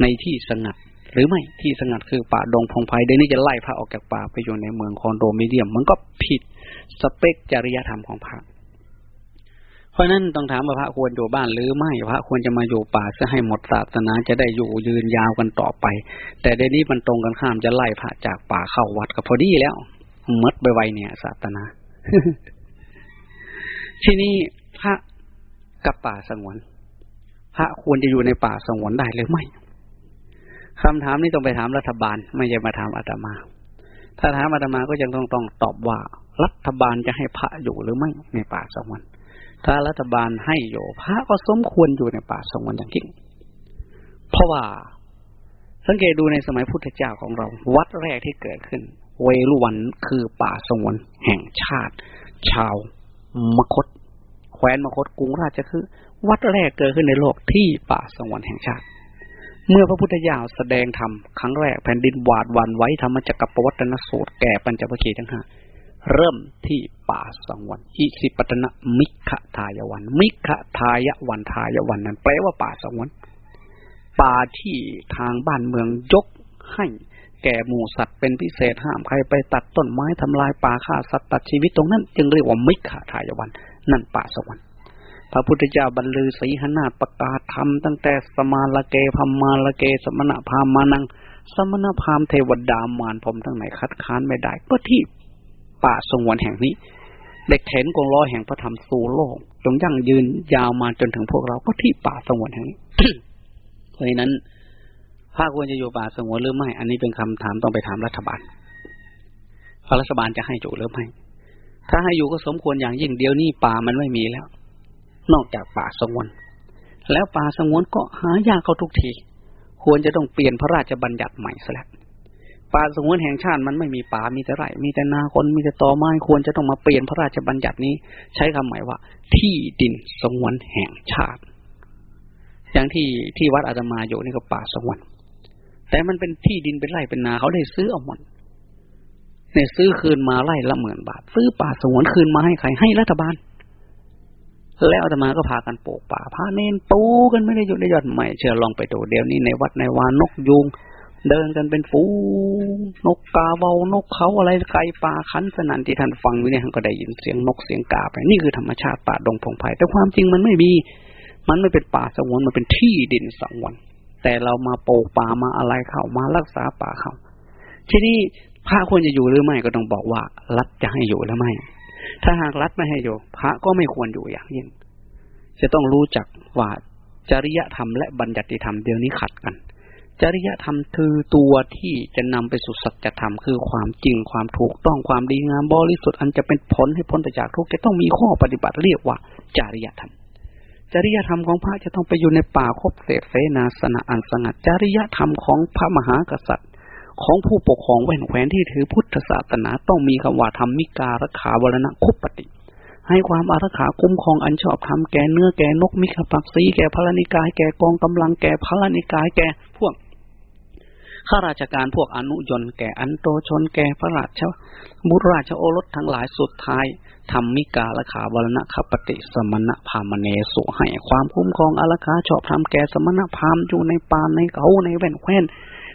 ในที่สงัด หรือไม่ที่สงัดคือป่าดงพงไพ่เดี๋ยวนี้จะไล่พระออกจากป่าไปอยู่ในเมืองคอนโดมิเนียม มันก็ผิดสเปคจริยธรรมของพระเพราะนั้นต้องถามว่าพระควรอยู่บ้านหรือไม่พระควรจะมาอยู่ป่าจะให้หมดศาสนาจะได้อยู่ยืนยาวกันต่อไป แต่เดี๋ยวนี้มันตรงกันข้ามจะไล่พระจากป่าเข้าวัดก็พอดีแล้วมดไปไวเนี่ย ศาสนาที่นี่พระกับป่าสงวน พระควรจะอยู่ในป่าสงวนได้หรือไม่ คำถามนี้ต้องไปถามรัฐบาล ไม่ใช่มาถามอาตมา ถ้าถามอาตมาก็ยังต้องต้องตอบว่า รัฐบาลจะให้พระอยู่หรือไม่ในป่าสงวนถ้ารัฐบาลให้อยู่พระก็สมควรอยู่ในป่าสงวนอย่างจริงเพราะว่า สังเกตดูในสมัยพุทธเจ้าของเรา วัดแรกที่เกิดขึ้น เวรุวันคือป่าสงวนแห่งชาติ ชาวมคตแคว้นมคตกรุงราชคือ วัดแรกเกิดขึ้นในโลกที่ป่าสงวนแห่งชาติ เมื่อพระพุทธเจ้าแสดงธรรมครั้งแรกแผ่นดินหวาดวันไว้ธรรมจักรปวัตนสูตรแก่ปัญจวัคคีย์ทั้งห้าเริ่มที่ป่าสังวันอิสิปตนะมิขทายวัน มิขทายวันทายวันนั้นแปลว่าป่าสังวนป่าที่ทางบ้านเมืองยกให้แก่หมูสัตว์เป็นพิเศษห้ามใครไปตัดต้นไม้ทำลายป่าฆ่าสัตว์ตัดชีวิตตรงนั้น จึงเรียกว่ามิขทายวัน นั่นป่าสังวน พระพุทธเจ้าบรรลือสีหนาประกาศธรรมตั้งแต่สมาลเกพมมาลเก สมณพามานัง สมณพามเทวดามารผมทั้งไหนคัดค้านไม่ได้ ก็ที่ป่าสงวนแห่งนี้ เด็กเห็นกองล้อแห่งพระธรรมสู่โลก จงยั่งยืนยาวมาจนถึงพวกเราก็ที่ป่าสงวนแห่งนี้เพราะนั้นพระควรจะอยู่ป่าสงวนหรือไม่ อันนี้เป็นคำถามต้องไปถามรัฐบาลรัฐบาลจะให้อยู่หรือไม่ถ้าให้อยู่ก็สมควรอย่างยิ่งเดียวนี้ป่ามันไม่มีแล้ว นอกจากป่าสงวน แล้วป่าสงวนก็หายากเขาทุกที ควรจะต้องเปลี่ยนพระราชบัญญัติใหม่ซะแล้วป่าสงวนแห่งชาติมันไม่มีป่ามีแต่ไร่มีแต่นาคนมีแต่ตอไม้ควรจะต้องมาเปลี่ยนพระราชบัญญัตินี้ ใช้คำหมายว่า ที่ดินสงวนแห่งชาติ อย่างที่ที่วัดอาตมาอยู่นี่ก็ป่าสงวนแต่มันเป็นที่ดินเป็นไร่เป็นนาเขาได้ซื้อเอาหมดเนี่ยซื้อคืนมาไร่ละหมื่นบาท ซื้อป่าสงวนคืนมาให้ใครให้รัฐบาล แล้วอาตมาก็พากันปลูกป่าพาเน้นปูกันไม่ได้หยุดได้หย่อนใหม่เชิญลองไปดูเดี๋ยวนี้ในวัดในวานนกยุง เดินกันเป็นฟูนกกาเวานกเขาอะไรไก่ป่าคันสนันที่ท่านฟังอยู่เนี่ยก็ได้ยินเสียงนกเสียงกาไปนี่คือธรรมชาติป่าดงพงไผ่แต่ความจริงมันไม่มี มันไม่เป็นป่าสงวนมันเป็นที่ดินสังวนแต่เรามาปลูกป่ามาอะไรเขามารักษาป่าเขา ทีนี้พระควรจะอยู่หรือไม่ก็ต้องบอกว่า รัฐจะให้อยู่หรือไม่ ถ้าหากรัฐไม่ให้อยู่ พระก็ไม่ควรอยู่อย่างยิ่ง จะต้องรู้จักว่าจริยธรรมและบัญญัติธรรมเดี๋ยวนี้ขัดกัน จริยธรรมคือตัวที่จะนำไปสู่สัจธรรมคือความจริงความถูกต้องความดีงามบริสุทธิ์อันจะเป็นผลให้พ้นจากทุกข์จะต้องมีข้อปฏิบัติเรียกว่า จริยธรรม จริยธรรมของพระจะต้องไปอยู่ในป่าคบเสพเสนาสนะอันสงัด จริยธรรมของพระมหากษัตริย์ ของผู้ปกครองแว่นแคว้นที่ถือพุทธศาสนาต้องมีคำว่าธรรมมิการขาวรณะคุปติ ให้ความอารักขาคุ้มครองอันชอบธรรมแก่เนื้อแก่นกมิขปักซีแก่พระนิกายแก่กองกำลังแก่พระนิกายแก่พวกข้าราชการพวกอนุยนแก่อันโตชนแก่พระราชบุตรราชโอรสทั้งหลายสุดท้ายธรรมิกาละขาวรณะคปติสมณะพามเนสุให้ความคุ้มครองอารักขาชอบธรรมแก่สมณะพามอยู่ในป่าในเขาในแว่นแคว้น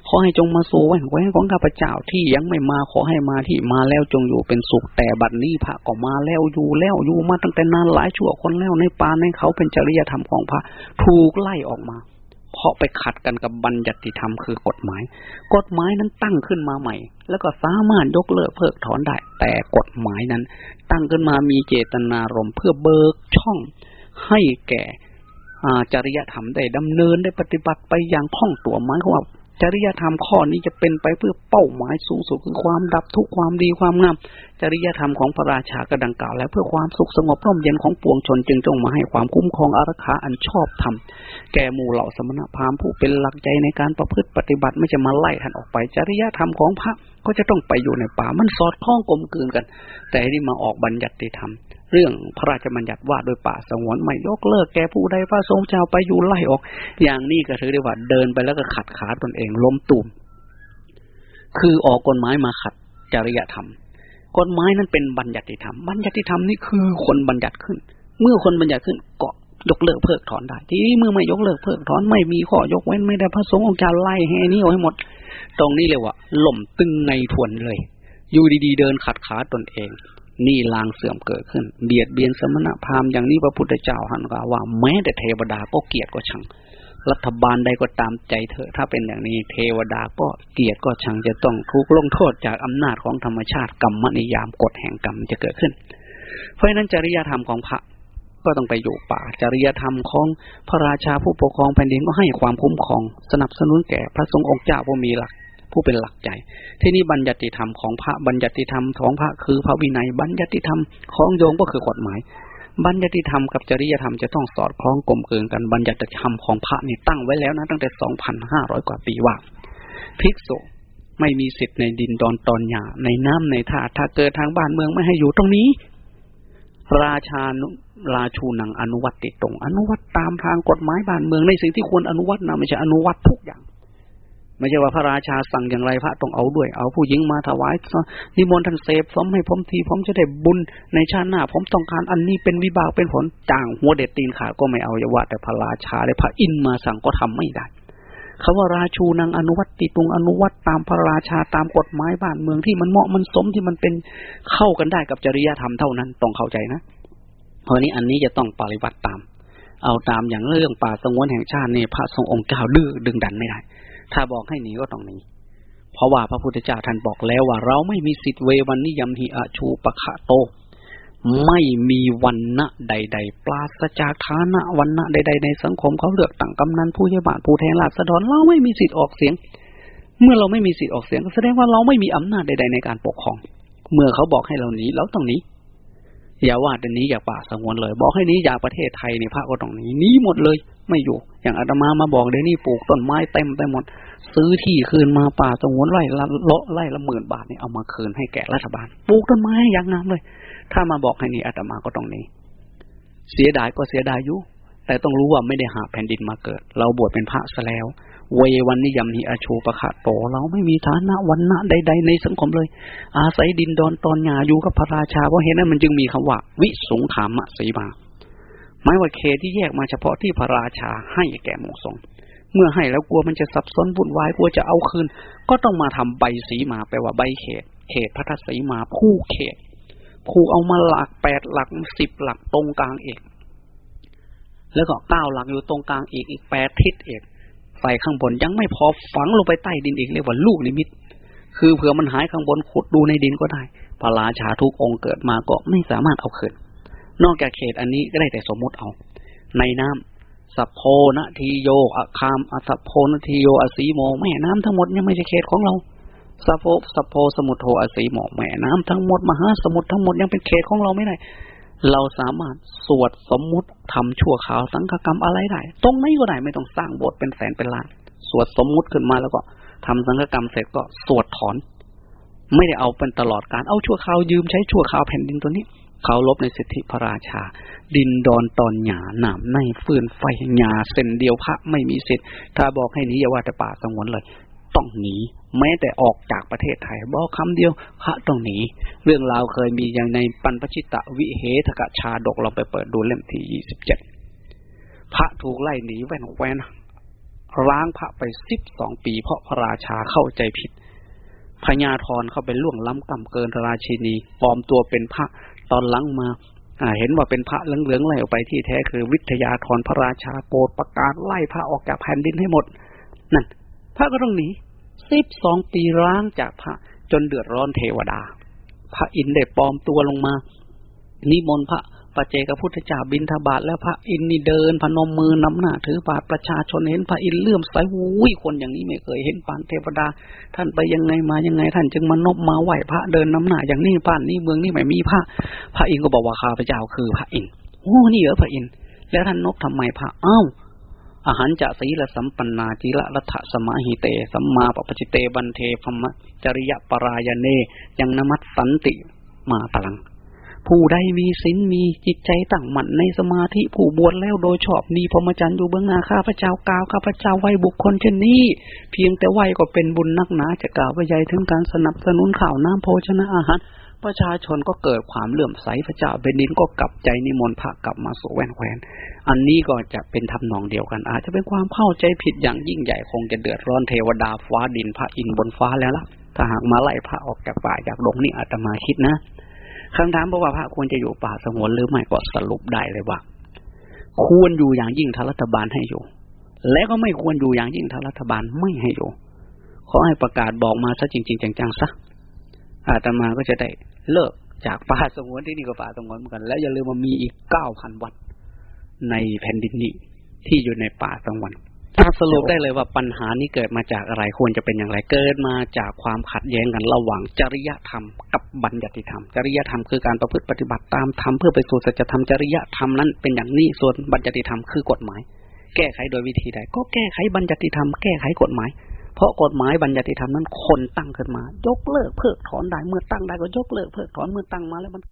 ขอให้จงมาสู่แหว่นแคว้นของข้าพเจ้าที่ยังไม่มาขอให้มาที่มาแล้วจงอยู่เป็นสุขแต่บัดนี้พระก็มาแล้วอยู่แล้วอยู่มาตั้งแต่นานหลายชั่วคนแล้วในป่าในเขาเป็นจริยธรรมของพระถูกไล่ออกมา เพราะไปขัดกันกับบัญญัติธรรมคือกฎหมาย กฎหมายนั้นตั้งขึ้นมาใหม่ แล้วก็สามารถยกเลิกเพิกถอนได้ แต่กฎหมายนั้น ตั้งขึ้นมามีเจตนารมณ์เพื่อเบิกช่องให้แก่จริยธรรมได้ดำเนินได้ปฏิบัติไปอย่างคล่องตัวหมายความว่า จริยธรรมข้อนี้จะเป็นไปเพื่อเป้าหมายสูงสุดคือความดับทุกความดีความงาม จริยธรรมของพระราชากระดังกล่าวและเพื่อความสุขสงบร่มเย็นของปวงชนจึงจงมาให้ความคุ้มครองอารักขาอันชอบธรรมแก่หมู่เหล่าสมณพราหมณ์ผู้เป็นหลักใจในการประพฤติปฏิบัติไม่จะมาไล่ท่านออกไป จริยธรรมของพระก็จะต้องไปอยู่ในป่ามันสอดคล้องกลมกลืนกัน แต่ที่มาออกบัญญัติธรรม เรื่องพระราชบัญญัติว่าโดยป่าสงวนไม่ยกเลิกแก่ผู้ใดพระทรงเจ้าไปอยู่ไล่ออก อย่างนี้ก็ถือได้ว่าเดินไปแล้วก็ขัดขาตนเองล้มตุ่มคือออกกฎหมายมาขัดจริยธรรมกฎหมายนั้นเป็นบัญญัติธรรม บัญญัติธรรมนี่คือคนบัญญัติขึ้น เมื่อคนบัญญัติขึ้นก็ยกเลิกเพิกถอนได้ ทีนี้เมื่อไม่ยกเลิกเพิกถอนไม่มีข้อยกเว้นไม่ได้พระสงฆ์องค์การไล่ให้นี่เอาให้หมด ตรงนี้เลยว่าหล่มตึงในทวนเลย อยู่ดีๆเดินขัดขาตนเอง นี่ลางเสื่อมเกิดขึ้น เบียดเบียนสมณพราหมณ์อย่างนี้พระพุทธเจ้าหันกล่าวว่าแม้แต่เทวดาก็เกลียดก็ชัง รัฐบาลใดก็ตามใจเถอะถ้าเป็นอย่างนี้ เทวดาก็เกียรติก็ชังจะต้องทุกลงโทษจากอำนาจของธรรมชาติกรรมนิยามกฎแห่งกรรมจะเกิดขึ้น เพราะฉะนั้นจริยธรรมของพระก็ต้องไปอยู่ป่าจริยธรรมของพระราชาผู้ปกครองแผ่นดินก็ให้ความคุ้มครอง สนับสนุนแก่พระสงฆ์องค์เจ้าผู้มีหลัก ผู้เป็นหลักใจที่นี่บัญญัติธรรมของพระบัญญัติธรรมของพระคือพระวินัย บัญญัติธรรมของโยมก็คือกฎหมาย บัญญัติธรรมกับจริยธรรมจะต้องสอดคล้องกลมเกลืนกันบัญญัติธรรมของพระนี่ตั้งไว้แล้วนะตั้งแต่สองพันห้าร้อยกว่าปีว่าภิกษุไม่มีสิทธิ์ในดินดอนตอนหยาในน้ำในท่าถ้าเกิดทางบ้านเมืองไม่ให้อยู่ตรงนี้ ราชานุราชูนังอนุวัติตรง อนุวัตตามทางกฎหมายบ้านเมืองในสิ่งที่ควรอนุวัตนะไม่ใช่อนุวัตทุกอย่าง ไม่ใช่ว่าพระราชาสั่งอย่างไรพระต้องเอาด้วย เอาผู้หญิงมาถวายนิมนต์ท่านเสพสมให้ผมทีผมจะได้บุญในชาติหน้า ผมต้องการอันนี้เป็นวิบากเป็นผลจ่างหัวเด็ดตีนขาก็ไม่เอาอย่าว่า แต่พระราชาเลยพระอินมาสั่งก็ทำไม่ได้คาว่าราชูนางอนุวัตติตุงอนุวัตตามพระราชาตามกฎหมายบ้านเมืองที่มันเหมาะมันสมที่มันเป็นเข้ากันได้กับจริยธรรมเท่านั้นต้องเข้าใจนะเพราะนี้อันนี้จะต้องปฏิบัติตาม เอาตามอย่างเรื่องป่าสงวนแห่งชาติเนี่ยพระทรงองค์เจ้าดื้อดึงดันไม่ได้ ถ้าบอกให้หนีก็ต้องหนีเพราะว่าพระพุทธเจ้าท่านบอกแล้วว่า เราไม่มีสิทธิ์เววันนิยมหิอาชูปะขะโต ไม่มีวันณะใด ๆ ปราศจากฐานะวันณะใด ๆ ในสังคมเขาเลือกตั้งกำนันผู้ใหญ่บ้านผู้แทนราษฎรเราไม่มีสิทธิ์ออกเสียง เมื่อเราไม่มีสิทธิ์ออกเสียงแสดงว่าเราไม่มีอำนาจใด ๆ ในการปกครอง เมื่อเขาบอกให้เราหนีเราต้องหนีอย่าว่าแต่นี้อย่าป่าสงวนเลย บอกให้นี้อย่าประเทศไทยในพระก็ต้องหนีหนีหมดเลย ไม่อยู่ อย่างอาตมามาบอกเดี๋ยวนี้ปลูกต้นไม้เต็มไปหมด ซื้อที่คืนมาป่าสงวนไร่ละเลาะไร่ละหมื่นบาทเนี่ยเอามาคืนให้แก่รัฐบาลปลูกต้นไม้อย่างงามเลย ถ้ามาบอกให้นี้อาตมาก็ต้องนี้เสียดายก็เสียดายอยู่แต่ต้องรู้ว่าไม่ได้หาแผ่นดินมาเกิด เราบวชเป็นพระซะแล้ว เววันนิยมนิอาชูปะขะโต เราไม่มีฐานะวันณะใด ๆ ในสังคมเลย อาศัยดินดอนตอนหยาอยู่กับพระราชาเพราะเห็นนั้นมันจึงมีคำว่า วิสงขามะสีมา หมายว่าเขตที่แยกมาเฉพาะที่พระราชาให้แก่หมู่สงเมื่อให้แล้วกลัวมันจะสับสนวุ่นวายกลัวจะเอาคืน ก็ต้องมาทำใบสีมาแปลว่าใบเขต เขตพัทสีมาผู้เขตผู้เอามาหลักแปดหลักสิบหลักตรงกลางเอกแล้วก็เก้าหลักอยู่ตรงกลางอีกอีกแปดทิศเอกใส่ข้างบนยังไม่พอฝังลงไปใต้ดินอีกเรียกว่าลูกนิมิต คือเผื่อมันหายข้างบนขุดดูในดินก็ได้พระราชาทุกองค์เกิดมาก็ไม่สามารถเอาคืน นอกจากเขตอันนี้ก็ได้แต่สมมุติเอา ในน้ำสัพโพนทีโยอะคามอสัพโพนทีโยอสีโมแม่น้ำทั้งหมดยังไม่ใช่เขตของเราสัพโพสัพโพสมุทโธอสีโมแม่น้ำทั้งหมดมหาสมุทรทั้งหมดยังเป็นเขตของเราไม่ได้ เราสามารถสวดสมมุติทำชั่วข่าวสังฆกรรมอะไรได้ ตรงไหนก็ได้ไม่ต้องสร้างโบสถ์เป็นแสนเป็นล้าน สวดสมมุติขึ้นมาแล้วก็ทำสังฆกรรมเสร็จก็สวดถอน ไม่ได้เอาเป็นตลอดการเอาชั่วคราวยืมใช้ชั่วคราวแผ่นดินตัวนี้ เขาลบในสิทธิพระราชา ดินดอนตอนหยาหนามในฟืนไฟหยาเส้นเดียวพระไม่มีสิทธิ์ ถ้าบอกให้หนีอย่าว่าแต่ป่าสงวนเลย ต้องหนี แม้แต่ออกจากประเทศไทย บอกคำเดียวพระต้องหนี เรื่องราวเคยมีอย่างในปันปชิตะวิเหทกชาดกเราไปเปิดดูเล่มที่ยี่สิบเจ็ดพระถูกไล่หนีแว่นแวนล้างพระไปสิบสองปี เพราะพระราชาเข้าใจผิดพญาธรเข้าไปล่วงล้ำกำเกินราชินีปลอมตัวเป็นพระ ตอนหลังมาเห็นว่าเป็นพระเหลืองๆไล่ออกไปที่แท้คือวิทยาธรพระราชาโกรธประกาศไล่พระออกจากแผ่นดินให้หมด นั่น พระก็ต้องหนีสิบสองปีร้างจากพระจนเดือดร้อนเทวดา พระอินทร์ได้ปลอมตัวลงมา นิมนต์พระ ปเจกพุทธเจ้าบินทบาทแล้วพระอินนี่เดินพนมมือนำหน้าถือบาทประชาชนเห็นพระอินเลื่อมใสวุ้ยคนอย่างนี้ไม่เคยเห็นปานเทวดา ท่านไปยังไงมายังไง ท่านจึงมานบมาไหวพระเดินนำหน้าอย่างนี้ป้านนี้เมืองนี้ไม่มีพระ พระอินก็บอกว่าข้าพเจ้าคือพระอินโอ้นี่เหรอพระอินแล้วท่านนบทำไมพระอ้าวอาหารจะสีละสัมปันนาจิละรัฐสมาหิเต สัมมาปปจิเตบันเทพมจริยปรายเน ยังนมัตสันติมาตลัง ผู้ใดมีศีลมีจิตใจตั้งมั่นในสมาธิผู้บวชแล้วโดยชอบมีพรหมจรรย์อยู่เบื้องหน้าข้าพเจ้ากล่าวข้าพเจ้าไหวบุคคลเช่นนี้ เพียงแต่ไหวก็เป็นบุญนักหนาจะกล่าวไปใหญ่ถึงการสนับสนุนข่าวน้ำโภชนะอาหารประชาชนก็เกิดความเลื่อมใสพระเจ้าเบนินก็กลับใจนิมนต์พระกลับมาสู่แว่นแควน อันนี้ก็จะเป็นทำนองเดียวกัน อาจจะเป็นความเข้าใจผิดอย่างยิ่งใหญ่คงจะเดือดร้อนเทวดาฟ้าดินพระอินบนฟ้าแล้วล่ะ ถ้าหากมาไล่พระออกจากป่าจากดงนี่อาตมาคิดนะ คำถามบอกว่าพระควรจะอยู่ป่าสงวนหรือไม่ก็สรุปได้เลยว่าควรอยู่อย่างยิ่งถ้ารัฐบาลให้อยู่ และก็ไม่ควรอยู่อย่างยิ่งถ้ารัฐบาลไม่ให้อยู่ขอให้ประกาศบอกมาซะจริง ๆ จังๆซะอาตมาก็จะได้เลิกจากป่าสงวนที่นี่ก็ป่าสงวนเหมือนกัน แล้วอย่าลืมว่ามีอีกเก้าพันวัดในแผ่นดินนี้ที่อยู่ในป่าสงวน ถ้าสรุปได้เลยว่าปัญหานี้เกิดมาจากอะไรควรจะเป็นอย่างไรเกิดมาจากความขัดแย้งกันระหว่างจริยธรรมกับบัญญัติธรรม จริยธรรมคือการประพฤติปฏิบัติตามธรรมเพื่อไปสู่สัจธรรมจริยธรรมนั้นเป็นอย่างนี้ส่วนบัญญัติธรรมคือกฎหมาย แก้ไขโดยวิธีใดก็แก้ไขบัญญัติธรรมแก้ไขกฎหมาย เพราะกฎหมายบัญญัติธรรมนั้นคนตั้งขึ้นมา ยกเลิกเพิกถอนได้เมื่อตั้งได้ก็ยกเลิกเพิกถอนเมื่อตั้งมาแล้วมัน